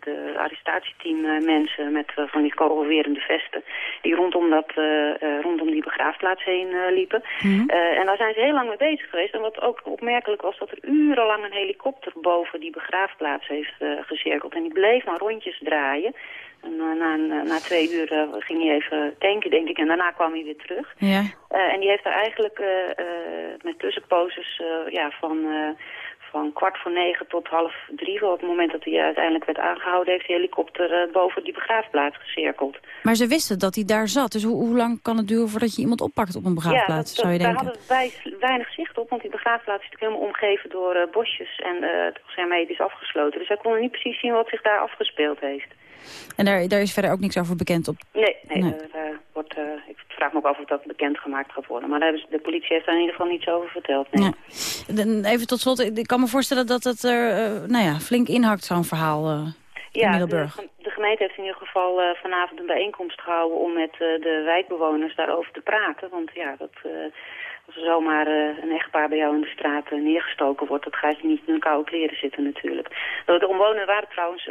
de arrestatieteam mensen... met van die kogelwerende vesten die rondom, dat, rondom die begraafplaats heen liepen. Mm -hmm. en daar zijn ze heel lang mee bezig geweest. En wat ook opmerkelijk was dat er urenlang een helikopter helikopter boven die begraafplaats heeft uh, gecirkeld. En die bleef maar rondjes draaien. En uh, na, na twee uur ging hij even tanken, denk ik. En daarna kwam hij weer terug. Ja. en die heeft er eigenlijk met tussenposes ja, van van kwart voor negen tot half drie, op het moment dat hij uiteindelijk werd aangehouden, heeft de helikopter uh, boven die begraafplaats gecirkeld. Maar ze wisten dat hij daar zat, dus hoe, hoe lang kan het duren voordat je iemand oppakt op een begraafplaats, ja, dat, zou je daar denken? hadden wij weinig zicht op, want die begraafplaats is natuurlijk helemaal omgeven door uh, bosjes en uh, het was hermetisch afgesloten. Dus wij konden niet precies zien wat zich daar afgespeeld heeft. En daar, daar is verder ook niks over bekend op? Nee, nee, nee. Daar, wordt, ik vraag me ook af of dat bekendgemaakt gaat worden. Maar daar de politie heeft daar in ieder geval niets over verteld. Nee. Ja. Even tot slot, ik kan me voorstellen dat het er uh, nou ja, flink inhakt, zo'n verhaal ja, in Middelburg. De, de, gemeente heeft in ieder geval uh, vanavond een bijeenkomst gehouden om met de wijkbewoners daarover te praten. Want ja, dat, als er zomaar een echtpaar bij jou in de straat neergestoken wordt, dat gaat je niet in een koude kleren zitten natuurlijk. De omwonenden waren trouwens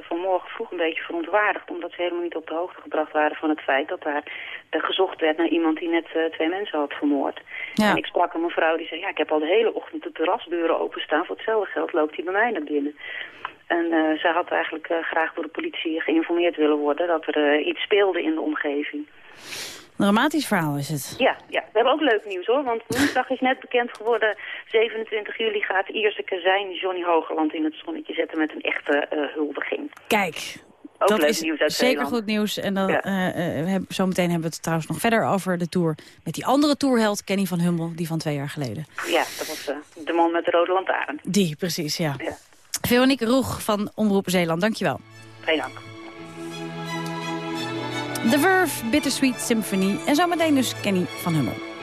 vanmorgen vroeg een beetje verontwaardigd, omdat ze helemaal niet op de hoogte gebracht waren van het feit dat daar gezocht werd naar iemand die net twee mensen had vermoord. Ja. En ik sprak een mevrouw die zei, ja, ik heb al de hele ochtend de terrasdeuren openstaan. Voor hetzelfde geld loopt hij bij mij naar binnen. En uh, zij had eigenlijk uh, graag door de politie geïnformeerd willen worden dat er uh, iets speelde in de omgeving. Dramatisch verhaal is het. Ja, ja, we hebben ook leuk nieuws hoor, want woensdag is net bekend geworden... 27 juli gaat Ierse kazijn Johnny Hogerland in het zonnetje zetten met een echte huldiging. Kijk, ook dat leuk is nieuws uit zeker Zeeland. goed nieuws. En dan, ja. uh, uh, heb, zometeen hebben we het trouwens nog verder over de tour... met die andere tourheld, Kenny van Hummel, die van twee jaar geleden. Ja, dat was uh, de man met de rode lantaarn. Die, precies, ja. ja. Veronique Roeg van Omroep Zeeland, dankjewel. Geen dank. The Verve, Bittersweet Symphony en zometeen dus Kenny van Hummel.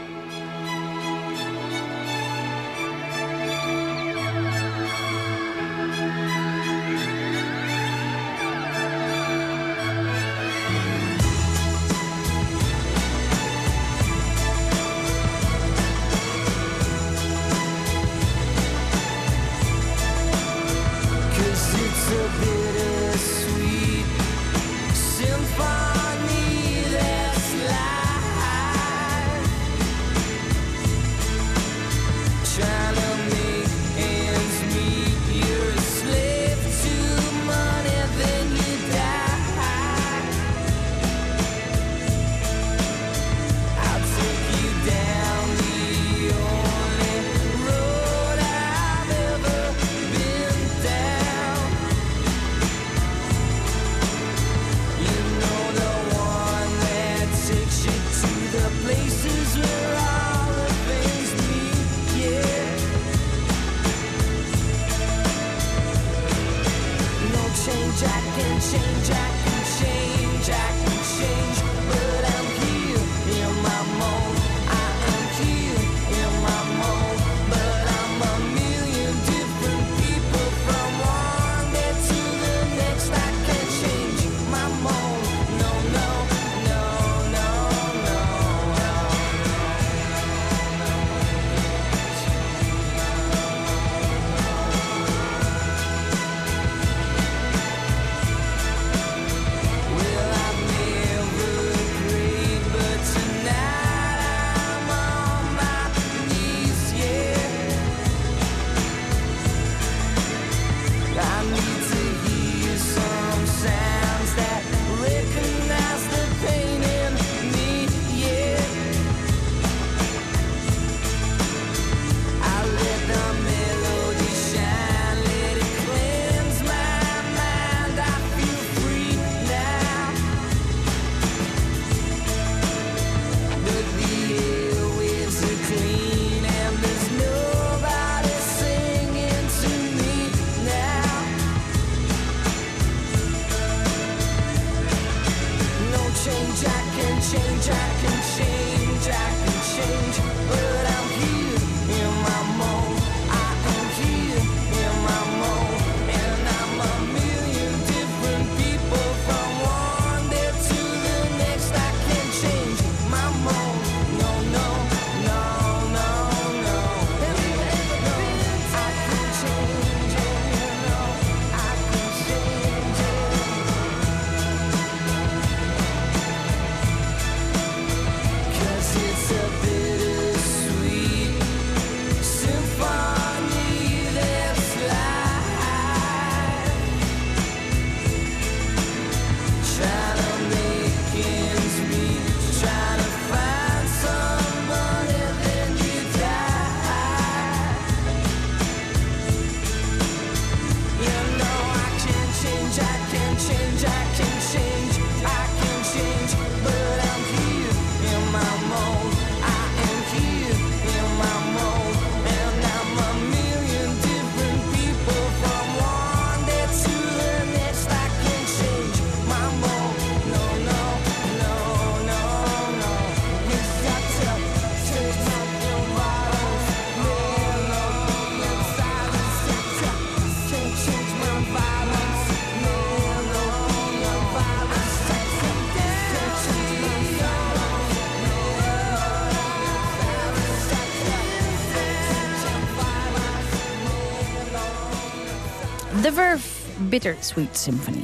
Bittersweet Symphony.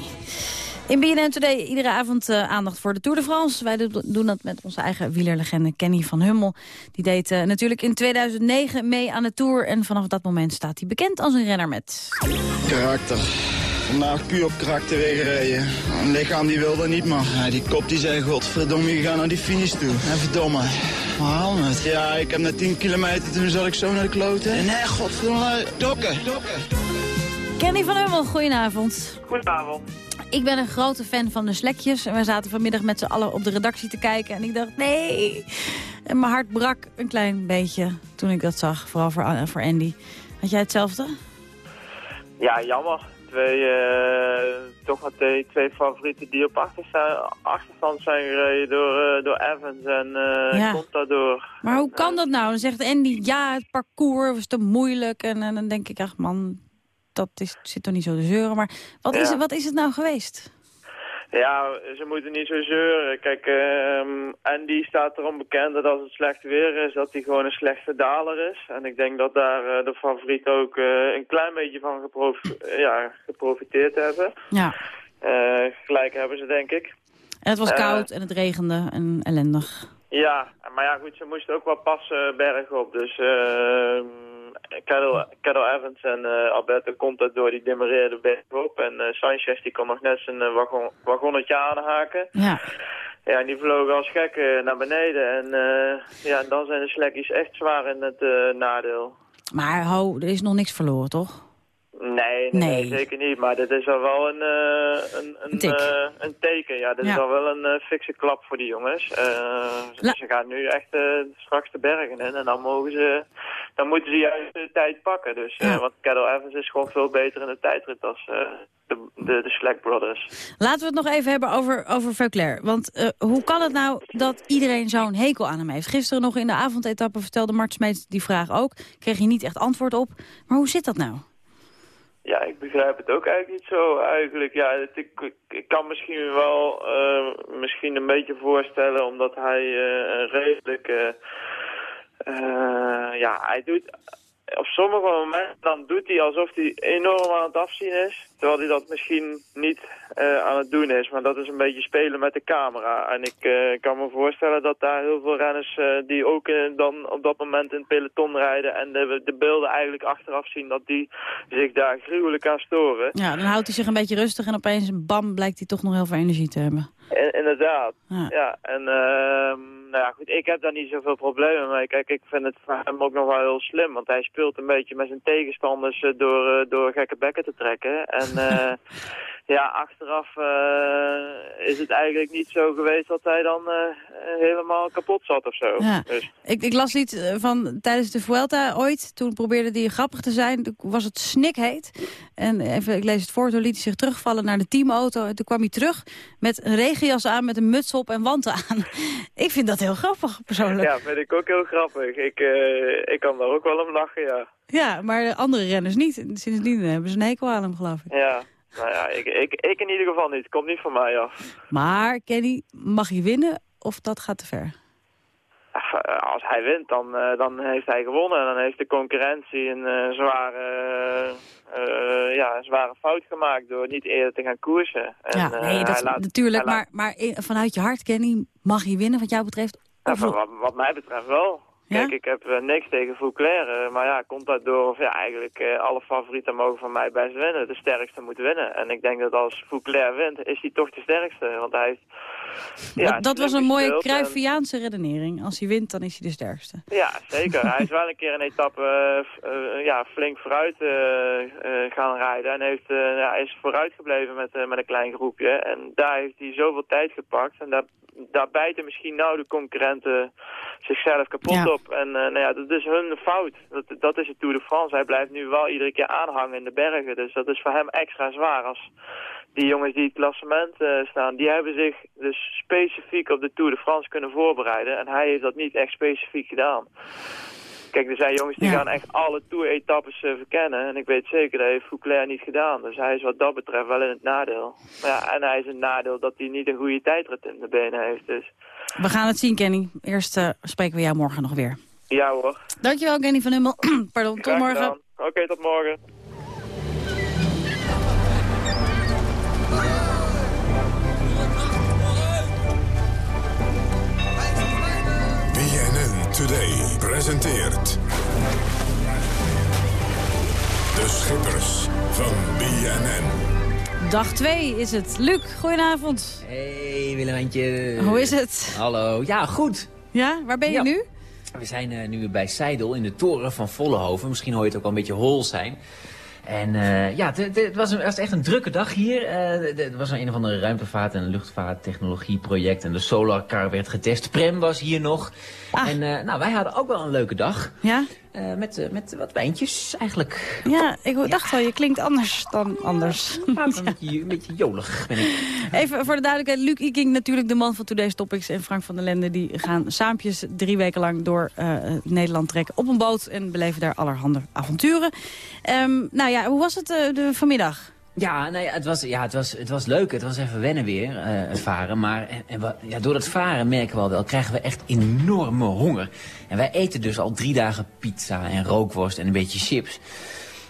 In BNN Today iedere avond eh, aandacht voor de Tour de France. Wij do- doen dat met onze eigen wielerlegende Kenny van Hummel. Die deed eh, natuurlijk in 2009 mee aan de Tour. En vanaf dat moment staat hij bekend als een renner met... Karakter. Vandaag puur op karakter weggereden. Een lichaam die wilde niet, maar ja, die kop die zei, godverdomme, je gaat naar die finish toe. En verdomme. Het. Ja, ik heb na 10 kilometer, toen zat ik zo naar de kloten. En nee, godverdomme, dokken. Kenny van Hummel, goedenavond. Goedenavond. Ik ben een grote fan van de slekjes. En we zaten vanmiddag met z'n allen op de redactie te kijken. En ik dacht, nee. En mijn hart brak een klein beetje toen ik dat zag. Vooral voor, eh, voor Andy. Had jij hetzelfde? Ja, jammer. Twee, eh, toch wat twee, twee favorieten die op achtersta- achterstand zijn gereden door, eh, door Evans en eh Ja. Contador. Maar hoe kan dat nou? Dan zegt Andy, ja, het parcours was te moeilijk. En, en dan denk ik, ach man, dat is, zit toch niet zo te zeuren. Maar wat, is, Ja. wat is het nou geweest? Ja, ze moeten niet zo zeuren. Kijk, ehm Andy staat erom bekend dat als het slecht weer is, dat hij gewoon een slechte daler is. En ik denk dat daar eh, de favorieten ook eh, een klein beetje van geprof- eh, ja, geprofiteerd hebben. Ja. Gelijk hebben ze, denk ik. En het was koud en het regende en ellendig. Ja, maar ja goed, ze moesten ook wel passen bergop. Dus uh, Cadel Evans en eh, Alberto Contador die demereerden bergop. En eh, Sanchez die kon nog net zijn eh, wagon, wagonnetje aanhaken. Ja. Ja, en die vlogen als gekken naar beneden. En eh, ja, dan zijn de slekkies echt zwaar in het eh, nadeel. Maar ho, er is nog niks verloren, toch? Nee, nee, zeker niet. Maar dit is al wel een, eh, een, eh, een teken. Ja, Ja. is al wel een eh, fikse klap voor die jongens. Ze gaan nu echt straks de bergen in. En dan mogen ze, dan moeten ze juist de tijd pakken. Dus, eh, want Cadel Evans is gewoon veel beter in de tijdrit als eh, de, de, de Slack Brothers. Laten we het nog even hebben over, over Veuclair. Want hoe kan het nou dat iedereen zo'n hekel aan hem heeft? Gisteren nog in de avondetappe vertelde Mart Smeets die vraag ook. Kreeg je niet echt antwoord op. Maar hoe zit dat nou? Ja, ik begrijp het ook eigenlijk niet zo eigenlijk. Ja, ik, ik- kan misschien wel eh, misschien een beetje voorstellen, omdat hij een redelijk... eh, ja, hij doet... Op sommige momenten dan doet hij alsof hij enorm aan het afzien is. Terwijl hij dat misschien niet eh, aan het doen is. Maar dat is een beetje spelen met de camera. En ik eh, kan me voorstellen dat daar heel veel renners eh, die ook dan op dat moment in het peloton rijden... en de, de beelden eigenlijk achteraf zien dat die zich daar gruwelijk aan storen. Ja, dan houdt hij zich een beetje rustig en opeens bam blijkt hij toch nog heel veel energie te hebben. In- inderdaad. Ja. Ja, en ehm, nou ja, goed, ik heb daar niet zoveel problemen mee. Kijk, ik vind het voor hem ook nog wel heel slim, want hij speelt een beetje met zijn tegenstanders eh, door, eh, door gekke bekken te trekken. En eh, ja, achteraf is het eigenlijk niet zo geweest dat hij dan helemaal kapot zat of zo. Ja. Dus, Ik, ik las iets van tijdens de Vuelta ooit. Toen probeerde hij grappig te zijn. Toen was het snikheet. En even, ik lees het voor. Toen liet hij zich terugvallen naar de teamauto. En toen kwam hij terug met een regenjas aan met een muts op en wanten aan. ik vind dat heel grappig, persoonlijk. Ja, vind ik ook heel grappig. Ik, eh, ik kan daar ook wel om lachen, ja. Ja, maar de andere renners niet. Sindsdien hebben ze een hekel aan hem, geloof ik. Ja, nou ja, ik, ik, ik in ieder geval niet. Komt niet van mij af. Maar, Kenny, mag hij winnen of dat gaat te ver? Eh, Als hij wint, dan, eh, dan heeft hij gewonnen. En dan heeft de concurrentie een eh, zware, ja, een zware fout gemaakt door niet eerder te gaan koersen. En, ja, nee, dat laat- natuurlijk. Maar, maar vanuit je hart, Kenny, mag hij winnen wat jou betreft? Ja, wat mij betreft wel. Kijk, ik heb eh, niks tegen Fouclair, eh, maar ja, komt dat door, of ja, eigenlijk eh, alle favorieten mogen van mij best winnen. De sterkste moet winnen. En ik denk dat als Fouclair wint, is hij toch de sterkste. Want hij heeft... Ja, dat, dat was een mooie en- Cruyffiaanse redenering. Als hij wint, dan is hij de sterkste. Ja, zeker. hij is wel een keer een etappe ja, flink vooruit gaan rijden. En heeft, ja, is vooruit gebleven met, met een klein groepje. En daar heeft hij zoveel tijd gepakt. En daar, daar bijten misschien nou de concurrenten zichzelf kapot Ja. op. En eh, nou ja, dat is hun fout. Dat, dat is het Tour de France. Hij blijft nu wel iedere keer aanhangen in de bergen. Dus dat is voor hem extra zwaar als die jongens die het klassement eh, staan, die hebben zich dus specifiek op de Tour de France kunnen voorbereiden. En hij heeft dat niet echt specifiek gedaan. Kijk, er zijn jongens die Ja. gaan echt alle Tour-etappes eh, verkennen. En ik weet zeker, dat heeft Fouclair niet gedaan. Dus hij is wat dat betreft wel in het nadeel. Maar ja, en hij is het nadeel dat hij niet een goede tijdrit in de benen heeft. Dus We gaan het zien, Kenny. Eerst eh, spreken we jou morgen nog weer. ja hoor. Dankjewel, Kenny van Hummel. Pardon, tot morgen. Oké, tot morgen. BNN Today presenteert... De Schippers van BNN. Dag 2 is het. Luc, goedenavond. Hey Willemantje. Hoe is het? Hallo. Ja, goed. Ja, waar ben je Ja. nu? We zijn eh, nu bij Seidel in de toren van Vollenhoven. Misschien hoor je het ook wel een beetje hol zijn. En eh, ja, het- het het was, het was echt een drukke dag hier. Eh, Er was een, een of andere ruimtevaart- en luchtvaarttechnologieproject. En de Solarcar werd getest. Prem was hier nog. En eh, nou, wij hadden ook wel een leuke dag. Ja? Eh, met, eh, met wat wijntjes eigenlijk. Ja, ik dacht al, je klinkt anders dan anders. een beetje, een beetje jolig ben ik. Even voor de duidelijkheid, Luc Iking, natuurlijk de man van Today's Topics... en Frank van der Lende, die gaan saampjes drie weken lang door eh, Nederland trekken op een boot... en beleven daar allerhande avonturen. Ehm, nou ja, hoe was het de, vanmiddag? Ja, nee, het, was, ja het, was, het was leuk. Het was even wennen weer, eh, het varen. Maar en, en ja, door het varen merken we al wel, krijgen we echt enorme honger. En wij eten dus al drie dagen pizza en rookworst en een beetje chips.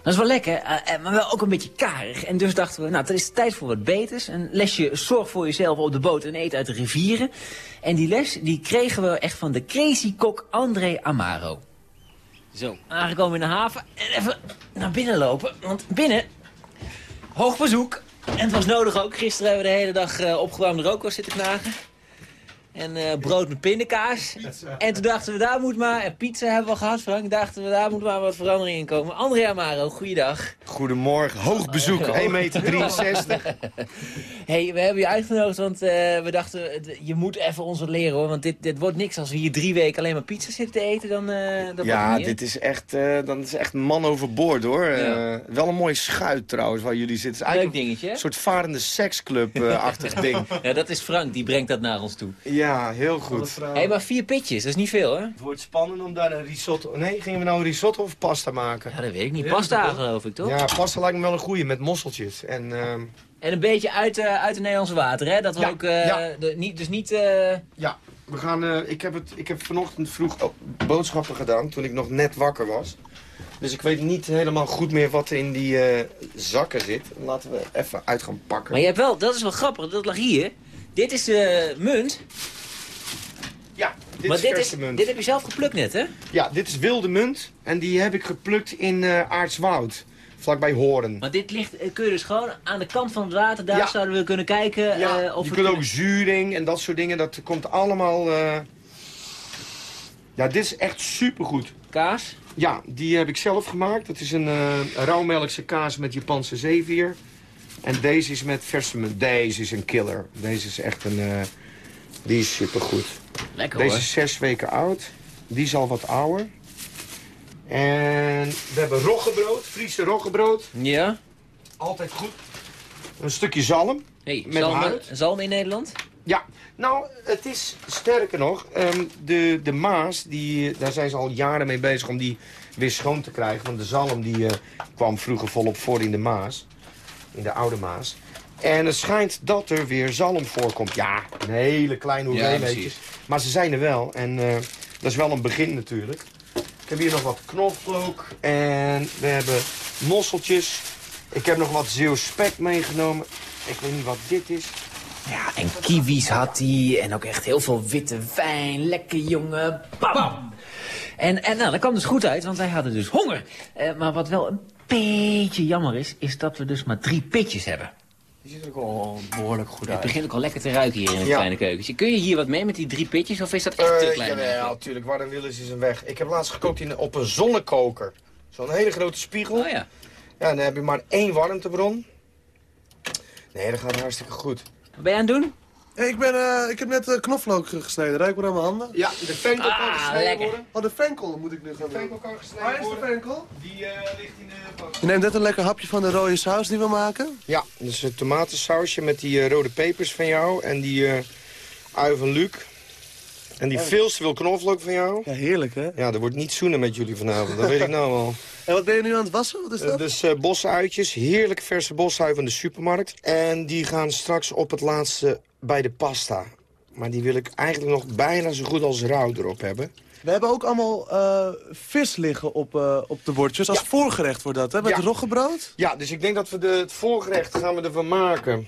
Dat is wel lekker, eh, eh, maar wel ook een beetje karig. En dus dachten we, nou, het is tijd voor wat beters. Een lesje zorg voor jezelf op de boot en eet uit de rivieren. En die les, die kregen we echt van de crazy kok André Amaro. Zo, aangekomen in de haven. En even naar binnen lopen, want binnen Hoog bezoek. En het was nodig ook. Gisteren hebben we de hele dag eh opgewarmde rookworst zitten knagen. En eh, brood met pindakaas. En toen dachten we, daar moet maar... En pizza hebben we gehad, Frank. Dachten we, daar moet maar wat verandering in komen. André Amaro, goeiedag. Goedemorgen, hoog bezoek, 1,63 meter. hey, we hebben je uitgenodigd, want eh, we dachten, het- je moet even ons wat leren hoor. Want dit, dit wordt niks als we hier drie weken alleen maar pizza zitten te eten. Dan, eh dat Ja, dit is echt, eh, dan is echt man overboord hoor. Eh, wel een mooie schuit trouwens waar jullie zitten. Het is eigenlijk Leuk dingetje? Een soort varende seksclub-achtig ding. Ja, dat is Frank, die brengt dat naar ons toe. Ja, heel goed. Hé, hey, maar vier pitjes, dat is niet veel hè? Het wordt spannend om daar een risotto... Nee, gingen we nou een risotto of pasta maken? Ja, dat weet ik niet. Pasta geloof ik, toch? Ja, pasta lijkt me wel een goeie met mosseltjes. En, ehm, En een beetje uit, eh, uit de Nederlandse water, hè? Dat we Ja, ook, eh, ja. de, niet, dus niet... eh, Ja, we gaan, eh, ik, heb het, ik heb vanochtend vroeg ook boodschappen gedaan toen ik nog net wakker was. Dus ik weet niet helemaal goed meer wat er in die eh, zakken zit. Laten we even uit gaan pakken. Maar je hebt wel, dat is wel grappig, dat lag hier. Dit is de munt. Ja, dit maar is dit, is, munt. dit heb je zelf geplukt net, hè? Ja, dit is wilde munt en die heb ik geplukt in eh Aartswoud, vlakbij Hoorn. Maar dit ligt, eh, kun je dus gewoon aan de kant van het water, daar Ja. zouden we kunnen kijken Ja, eh, of je kunt ook zuring en dat soort dingen, dat komt allemaal... eh, Ja, dit is echt supergoed. Kaas? Ja, die heb ik zelf gemaakt. Dat is een eh rauwmelkse kaas met Japanse zeevier. En deze is met verse munt. Deze is een killer. Deze is echt een... eh, die is supergoed. Lekker Deze hoor. is zes weken oud. Die is al wat ouder. En we hebben roggebrood, Friese roggebrood. Ja. Altijd goed. Een stukje zalm. Hey, met zalm, hout. zalm in Nederland? Ja, nou, het is sterker nog, ehm, de, de Maas, die, daar zijn ze al jaren mee bezig om die weer schoon te krijgen. Want de zalm die eh, kwam vroeger volop voor in de Maas, in de oude Maas. En het schijnt dat er weer zalm voorkomt. Ja, een hele kleine hoeveelheidjes. maar ze zijn er wel en eh, dat is wel een begin natuurlijk. Ik heb hier nog wat knoflook en we hebben mosseltjes. Ik heb nog wat Zeeuws spek meegenomen. Ik weet niet wat dit is. Ja, en kiwis had hij. En ook echt heel veel witte wijn. Lekker jongen. Bam! En, en nou, dat kwam dus goed uit, want wij hadden dus honger. Eh, maar wat wel een beetje jammer is, is dat we dus maar drie pitjes hebben. Die ziet er ook al behoorlijk goed Het uit. begint ook al lekker te ruiken hier in het Ja. kleine keukentje. Kun je hier wat mee met die drie pitjes, of is dat echt te Eh, klein? jawel, natuurlijk. Waar dan willen is een weg. Ik heb laatst gekookt in, op een zonnekoker. Zo'n hele grote spiegel. Oh ja. Ja, dan heb je maar één warmtebron. Nee, dat gaat hartstikke goed. Wat ben je aan het doen? Ik, ben, eh, ik heb net eh, knoflook gesneden. Ruik maar aan mijn handen. Ja, de venkel kan Ah, gesneden lekker. worden. Oh, de venkel moet ik nu gaan De doen. venkel kan gesneden Waar is de worden. venkel? Die eh, ligt in de. Je neemt net een lekker hapje van de rode saus die we maken. Ja, dus een tomatensausje met die eh, rode pepers van jou. En die eh ui van Luc. En die veel te veel knoflook van jou. Ja, heerlijk hè? Ja, er wordt niet zoenen met jullie vanavond. Dat weet ik nou al. En wat ben je nu aan het wassen? Wat is Eh, dat? dus eh bosuitjes, heerlijke verse bosui van de supermarkt. En die gaan straks op het laatste bij de pasta. Maar die wil ik eigenlijk nog bijna zo goed als rauw erop hebben. We hebben ook allemaal eh, vis liggen op, eh, op de bordjes. Als voorgerecht wordt dat, hè? Met Ja. roggebrood? Ja, dus ik denk dat we de, het voorgerecht gaan we ervan maken.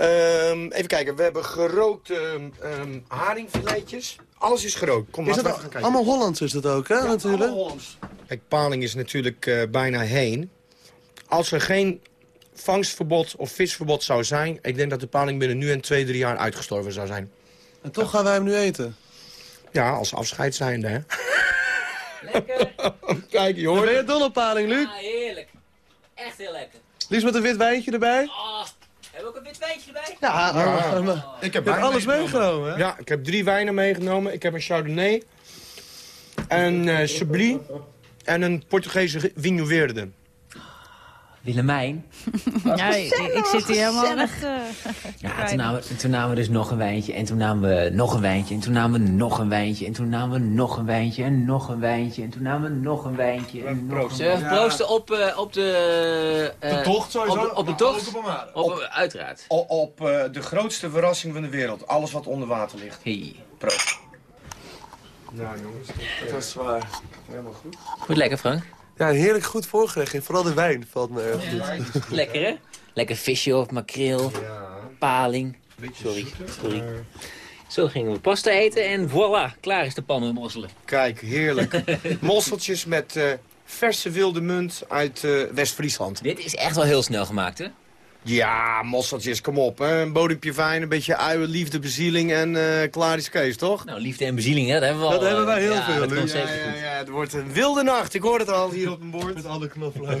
Ehm, even kijken, we hebben gerookte ehm, haringfiletjes. Alles is gerookt. Kom, Is dat gaan kijken. allemaal Hollands is dat ook, hè? natuurlijk. allemaal Hollands. Kijk, paling is natuurlijk eh, bijna heen. Als er geen vangstverbod of visverbod zou zijn... ik denk dat de paling binnen nu en twee, drie jaar uitgestorven zou zijn. En toch gaan wij hem nu eten. Ja, als afscheid zijnde, hè. Kijk, je hoort Ben je het. dol op paling, Luc? Ah, heerlijk. Echt heel lekker. Liefst met een wit wijntje erbij? Oh, hebben we ook een wit wijntje erbij? Ja, Ja. maar- Ik Je hebt alles meegenomen, hè? Ja, ik heb drie wijnen meegenomen. Ik heb een Chardonnay, een eh Chablis en een Portugese Vinho Verde. Willemijn. Ja, ik, ik zit hier helemaal weg. Ja, toen namen, we, toen namen we dus nog een wijntje en toen namen we nog een wijntje en toen namen we nog een wijntje en toen namen we nog een wijntje en nog een wijntje en toen namen we nog een wijntje en nog een even proosten op, eh, op de... eh, De tocht sowieso, Op, de- op tocht? op. Op, uiteraard. O- op eh, de grootste verrassing van de wereld. Alles wat onder water ligt. Hey. Proost. Nou jongens, Dat is zwaar. helemaal goed. Goed lekker, Frank. Ja, een heerlijk goed voorgerecht. En vooral de wijn valt me erg goed. Lekker, hè? Lekker visje of makreel, paling. Sorry, sorry. Zo gingen we pasta eten en voilà, klaar is de pan met mosselen. Kijk, heerlijk. Mosseltjes met eh, verse wilde munt uit eh, West-Friesland. Dit is echt wel heel snel gemaakt, hè? Ja, mosseltjes, kom op. Hè. Een bodempje fijn, een beetje uien, liefde, bezieling en eh klaar is Kees, toch? Nou, liefde en bezieling, hè, dat hebben we al. Dat hebben wij eh, heel ja, veel, dat Luc. komt Ja, zeker ja, goed. ja, het wordt een wilde nacht. Ik hoor het al hier op mijn bord. Met alle knoflook.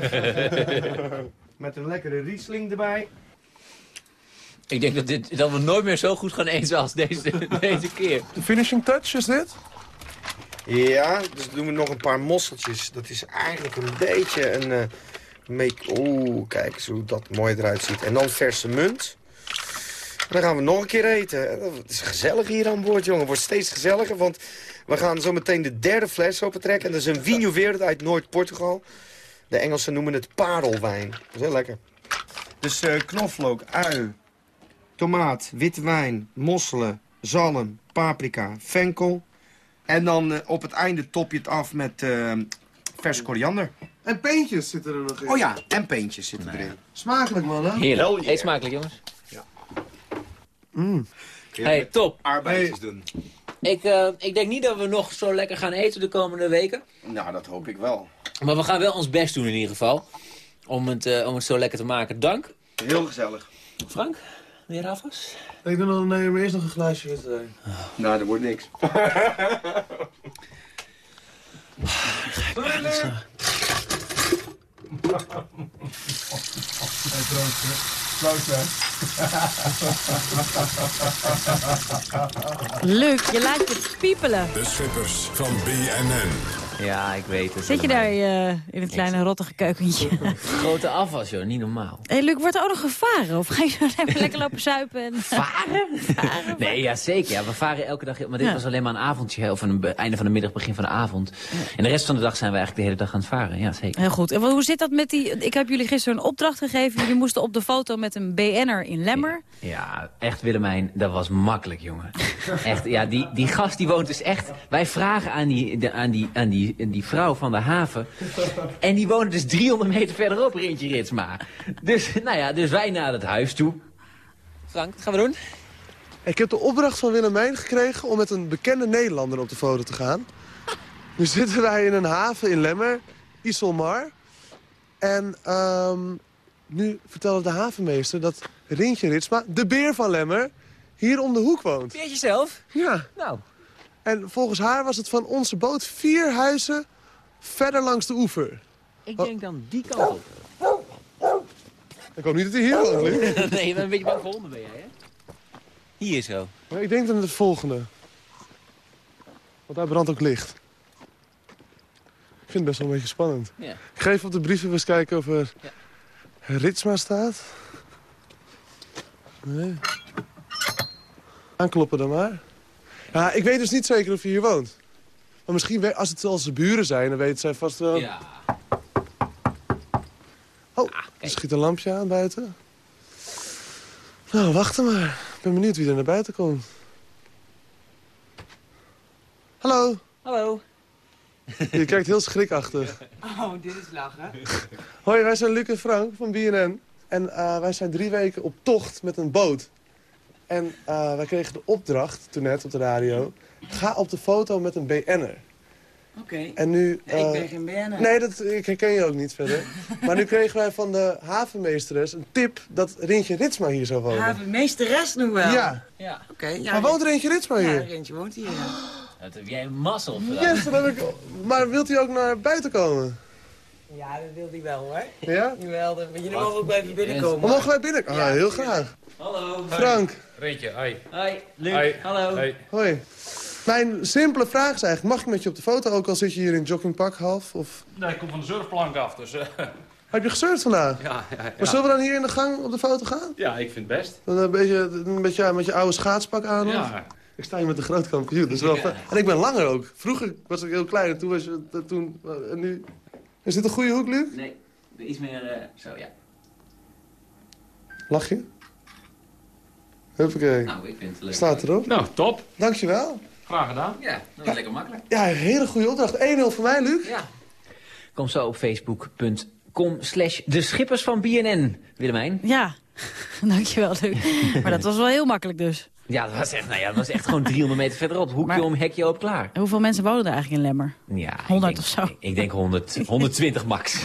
Met een lekkere Riesling erbij. Ik denk dat, dit, dat we nooit meer zo goed gaan eten als deze, deze keer. De finishing touch is dit? Ja, dus doen we nog een paar mosseltjes. Dat is eigenlijk een beetje een... eh make... Oeh, kijk eens hoe dat mooi eruit ziet. En dan verse munt. En dan gaan we nog een keer eten. Het is gezellig hier aan boord, jongen. Het wordt steeds gezelliger, want we gaan zo meteen de derde fles opentrekken. En dat is een Vinho Verde uit Noord-Portugal. De Engelsen noemen het parelwijn. Dat is heel lekker. Dus eh, knoflook, ui, tomaat, witte wijn, mosselen, zalm, paprika, venkel. En dan eh, op het einde top je het af met eh vers koriander. En peentjes zitten er nog in. Oh ja, en peentjes zitten erin. Smakelijk, man, hè? Heerlijk. Eet smakelijk, jongens. Mm. Hey, top. Arbeidjes doen. Ik, eh, ik denk niet dat we nog zo lekker gaan eten de komende weken. Nou, dat hoop ik wel. Maar we gaan wel ons best doen in ieder geval. Om het, eh, om het zo lekker te maken. Dank. Heel gezellig. Frank, wil je er afwas? Ik doe nog, nee, maar eerst nog een glaasje witte wijn. Nou, er wordt niks. Luc, je laat je piepelen. De schippers van BNN. Ja, ik weet het. Zit je daar eh, in het kleine rottige keukentje? Grote afwas, joh. Niet normaal. Hey, Luc, wordt er ook nog gevaren? Of ga je even lekker lopen zuipen? En... Varen? Nee, ja, zeker. Ja, we varen elke dag. Maar dit Ja. was alleen maar een avondje. Of een einde van de middag, begin van de avond. En de rest van de dag zijn we eigenlijk de hele dag aan het varen. Ja, zeker. Heel goed. En hoe zit dat met die... Ik heb jullie gisteren een opdracht gegeven. Jullie moesten op de foto met een BN'er in Lemmer. Ja, echt Willemijn, dat was makkelijk, jongen. Echt, ja, die, die gast die woont dus echt... Wij vragen aan die, de- aan, die, aan die, die vrouw van de haven... En die woont dus 300 meter verderop, Rintje Ritsma. Dus, nou ja, dus wij naar het huis toe. Frank, wat gaan we doen? Ik heb de opdracht van Willemijn gekregen om met een bekende Nederlander op de foto te gaan. Nu zitten wij in een haven in Lemmer, Iselmar. En ehm, nu vertelde de havenmeester dat Rintje Ritsma, de beer van Lemmer, hier om de hoek woont. Weet je zelf? Ja. Nou. En volgens haar was het van onze boot vier huizen verder langs de oever. Ik denk dan die kant op. Ik hoop niet dat hij hier woont, Luc. nee, maar een beetje bang voor honden ben jij, hè? Hier zo. Maar ik denk dan het volgende. Want daar brandt ook licht. Ik vind het best wel een beetje spannend. Ja. Ik ga even op de brieven eens kijken of er Ritsma staat. Nee. Aankloppen dan maar. Ja, ik weet dus niet zeker of hij hier woont. Maar misschien, als het al zijn buren zijn, dan weet zij vast wel... Ja. Oh, er schiet een lampje aan buiten. Nou, wacht er maar. Ik ben benieuwd wie er naar buiten komt. Hallo. Hallo. Je kijkt heel schrikachtig. Oh, dit is lachen. Hoi, wij zijn Luc en Frank van BNN. En eh, wij zijn drie weken op tocht met een boot. En eh, wij kregen de opdracht, toen net op de radio... ga op de foto met een BN'er. Oké. En nu... Ik eh, ben geen BN'er. Nee, dat, ik herken je ook niet verder. maar nu kregen wij van de havenmeesteres een tip dat Rintje Ritsma hier zou wonen. Havenmeesteres nog wel? Ja. Ja. Oké. ja, maar woont Rintje Ritsma Ja, hier? Rintje woont hier, ja. Dat heb jij een mazzel. Yes, heb ik... Maar wilt hij ook naar buiten komen? Ja, dat wil hij wel hoor. Ja? Jawel, dan, maar jullie mogen ook even binnenkomen. Dan mogen wij binnen? Ah, heel graag. Hallo. Frank. Rintje, hoi. Hoi, Luc. Hoi. Hallo. Hoi. Hoi. Mijn simpele vraag is eigenlijk, mag ik met je op de foto, ook al zit je hier in joggingpak half? Of... Nee, ik kom van de surfplank af, dus... eh, Heb je gesurfd vandaag? ja, ja, ja. Maar zullen we dan hier in de gang op de foto gaan? Ja, ik vind het best. Dan een beetje, een beetje ja, met je oude schaatspak aan? of? Ja. Ik sta hier met een groot kampioen, dat is wel fijn. En ik ben langer ook. Vroeger was ik heel klein en toen was je... Toen, eh, en nu... Is dit een goede hoek, Luc? Nee, iets meer eh, zo, ja. Lach je? Huppakee. Nou, ik vind het leuk. Staat erop. Nou, top. Dankjewel. Graag gedaan. Ja, dat was lekker makkelijk. Ja, een hele goede opdracht. 1-0 voor mij, Luc. Ja. Kom zo op facebook.com slash de schippers van BNN, Willemijn. Ja, dankjewel Luc. Maar dat was wel heel makkelijk dus. Ja, dat was echt, nou ja, dat was echt gewoon 300 meter verderop. Hoekje Maar- om, hekje op, klaar. En hoeveel mensen wonen er eigenlijk in Lemmer? Ja, 100 of zo. Ik denk 100, 120 max.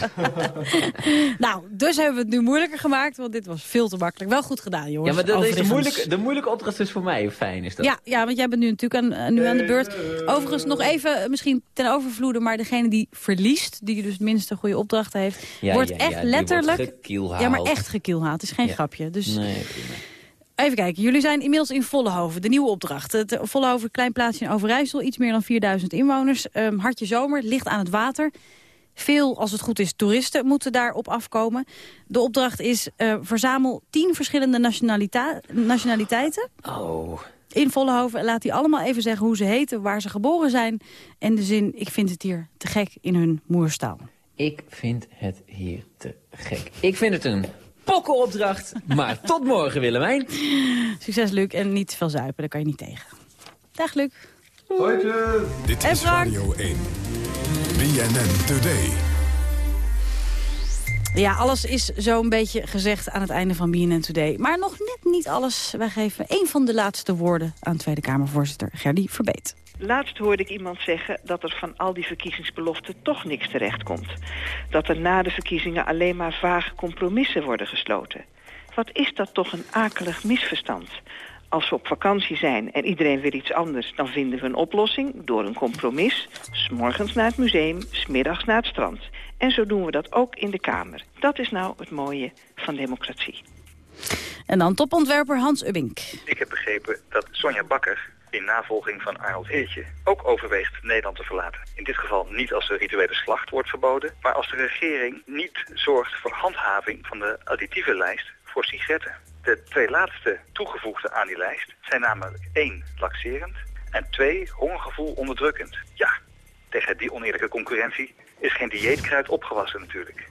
Nou, dus hebben we het nu moeilijker gemaakt, want dit was veel te makkelijk. Wel goed gedaan, jongens. Ja, maar dat is de moeilijke, de moeilijke opdracht is voor mij. Fijn is dat. Ja, ja, want jij bent nu natuurlijk aan, nu aan de beurt. Overigens nog even, eh, misschien ten overvloede, maar degene die verliest, die dus minste goede opdrachten heeft, Ja, wordt ja, echt letterlijk... wordt ja, maar echt gekielhaald. Het is geen grapje. Dus Nee, prima. Even kijken, jullie zijn inmiddels in Vollenhoven, de nieuwe opdracht. Het eh, Vollenhoven, klein plaatsje in Overijssel, iets meer dan 4000 inwoners. Ehm, hartje zomer, ligt aan het water. Veel, als het goed is, toeristen moeten daarop afkomen. De opdracht is, eh, verzamel tien verschillende nationalita nationaliteiten Oh. in Vollenhoven. Laat die allemaal even zeggen hoe ze heten, waar ze geboren zijn. En de zin, ik vind het hier te gek in hun moerstaal. Ik vind het hier te gek. Ik vind het een pokkenopdracht. Maar tot morgen, Willemijn. Succes, Luc. En niet veel zuipen, daar kan je niet tegen. Dag, Luc. Dit En is. Radio 1. BNN Today. Ja, alles is zo'n beetje gezegd aan het einde van BNN Today. Maar nog net niet alles. Wij geven één van de laatste woorden aan Tweede Kamervoorzitter Gerdy Verbeet. Laatst hoorde ik iemand zeggen dat er van al die verkiezingsbeloften toch niks terecht komt. Dat er na de verkiezingen alleen maar vage compromissen worden gesloten. Wat is dat toch een akelig misverstand? Als we op vakantie zijn en iedereen wil iets anders... dan vinden we een oplossing door een compromis. S'morgens naar het museum, smiddags naar het strand. En zo doen we dat ook in de Kamer. Dat is nou het mooie van democratie. En dan topontwerper Hans Ubbink. Ik heb begrepen dat Sonja Bakker in navolging van Arnold Heertje, ook overweegt Nederland te verlaten. In dit geval niet als de rituele slacht wordt verboden, maar als de regering niet zorgt voor handhaving van de additieve lijst voor sigaretten. De twee laatste toegevoegde aan die lijst zijn namelijk één, laxerend en twee, hongergevoel onderdrukkend. Ja, tegen die oneerlijke concurrentie is geen dieetkruid opgewassen natuurlijk.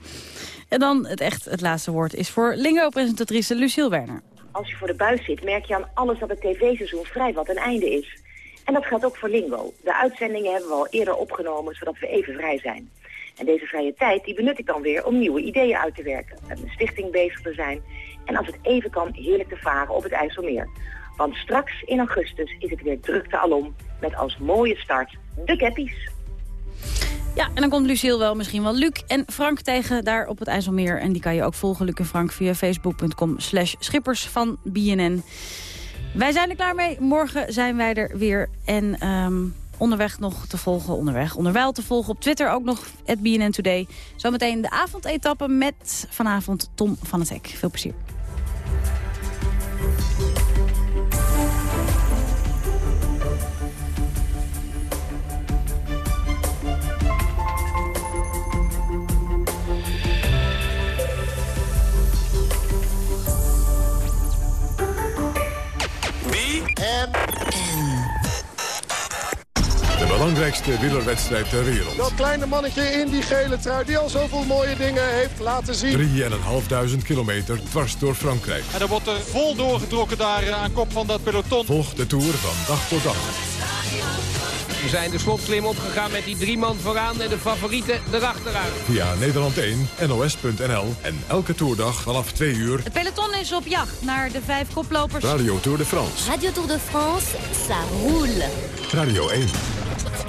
En dan het echt het laatste woord is voor Lingo-presentatrice Lucille Werner. Als je voor de buis zit, merk je aan alles dat het tv-seizoen vrij wat een einde is. En dat geldt ook voor Lingo. De uitzendingen hebben we al eerder opgenomen, zodat we even vrij zijn. En deze vrije tijd die benut ik dan weer om nieuwe ideeën uit te werken. Met mijn stichting bezig te zijn. En als het even kan, heerlijk te varen op het IJsselmeer. Want straks in augustus is het weer drukte alom. Met als mooie start de Cappies. Ja, en dan komt Lucille wel, misschien wel Luc en Frank tegen daar op het IJsselmeer. En die kan je ook volgen, Luc en Frank, via facebook.com slash schippers van BNN. Wij zijn er klaar mee. Morgen zijn wij er weer. En ehm, onderweg nog te volgen, onderweg, onderwijl te volgen. Op Twitter ook nog, at BNN Today. Zometeen de avondetappe met vanavond Tom van het Hek. Veel plezier. Belangrijkste wielerwedstrijd ter wereld. Dat kleine mannetje in die gele trui die al zoveel mooie dingen heeft laten zien. 3.500 kilometer dwars door Frankrijk. En er wordt er vol doorgetrokken daar eh, aan kop van dat peloton. Volg de Tour van dag tot dag. We zijn de slot slim opgegaan met die drie man vooraan en de favorieten erachteraan. Via Nederland 1, NOS.nl en elke toerdag vanaf 2 uur. Het peloton is op jacht naar de vijf koplopers. Radio Tour de France. Radio Tour de France, ça roule. Radio 1.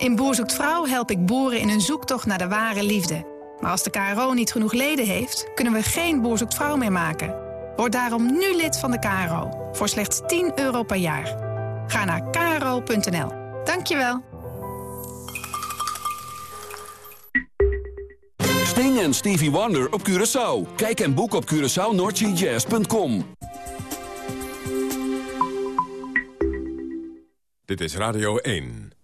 In Boer zoekt Vrouw help ik boeren in hun zoektocht naar de ware liefde. Maar als de KRO niet genoeg leden heeft, kunnen we geen Boer zoekt Vrouw meer maken. Word daarom nu lid van de KRO, voor slechts 10 euro per jaar. Ga naar kro.nl. Dankjewel. Sting en Stevie Wonder op Curaçao. Kijk en boek op CuraçaoNoordseaJazz.com. Dit is Radio 1.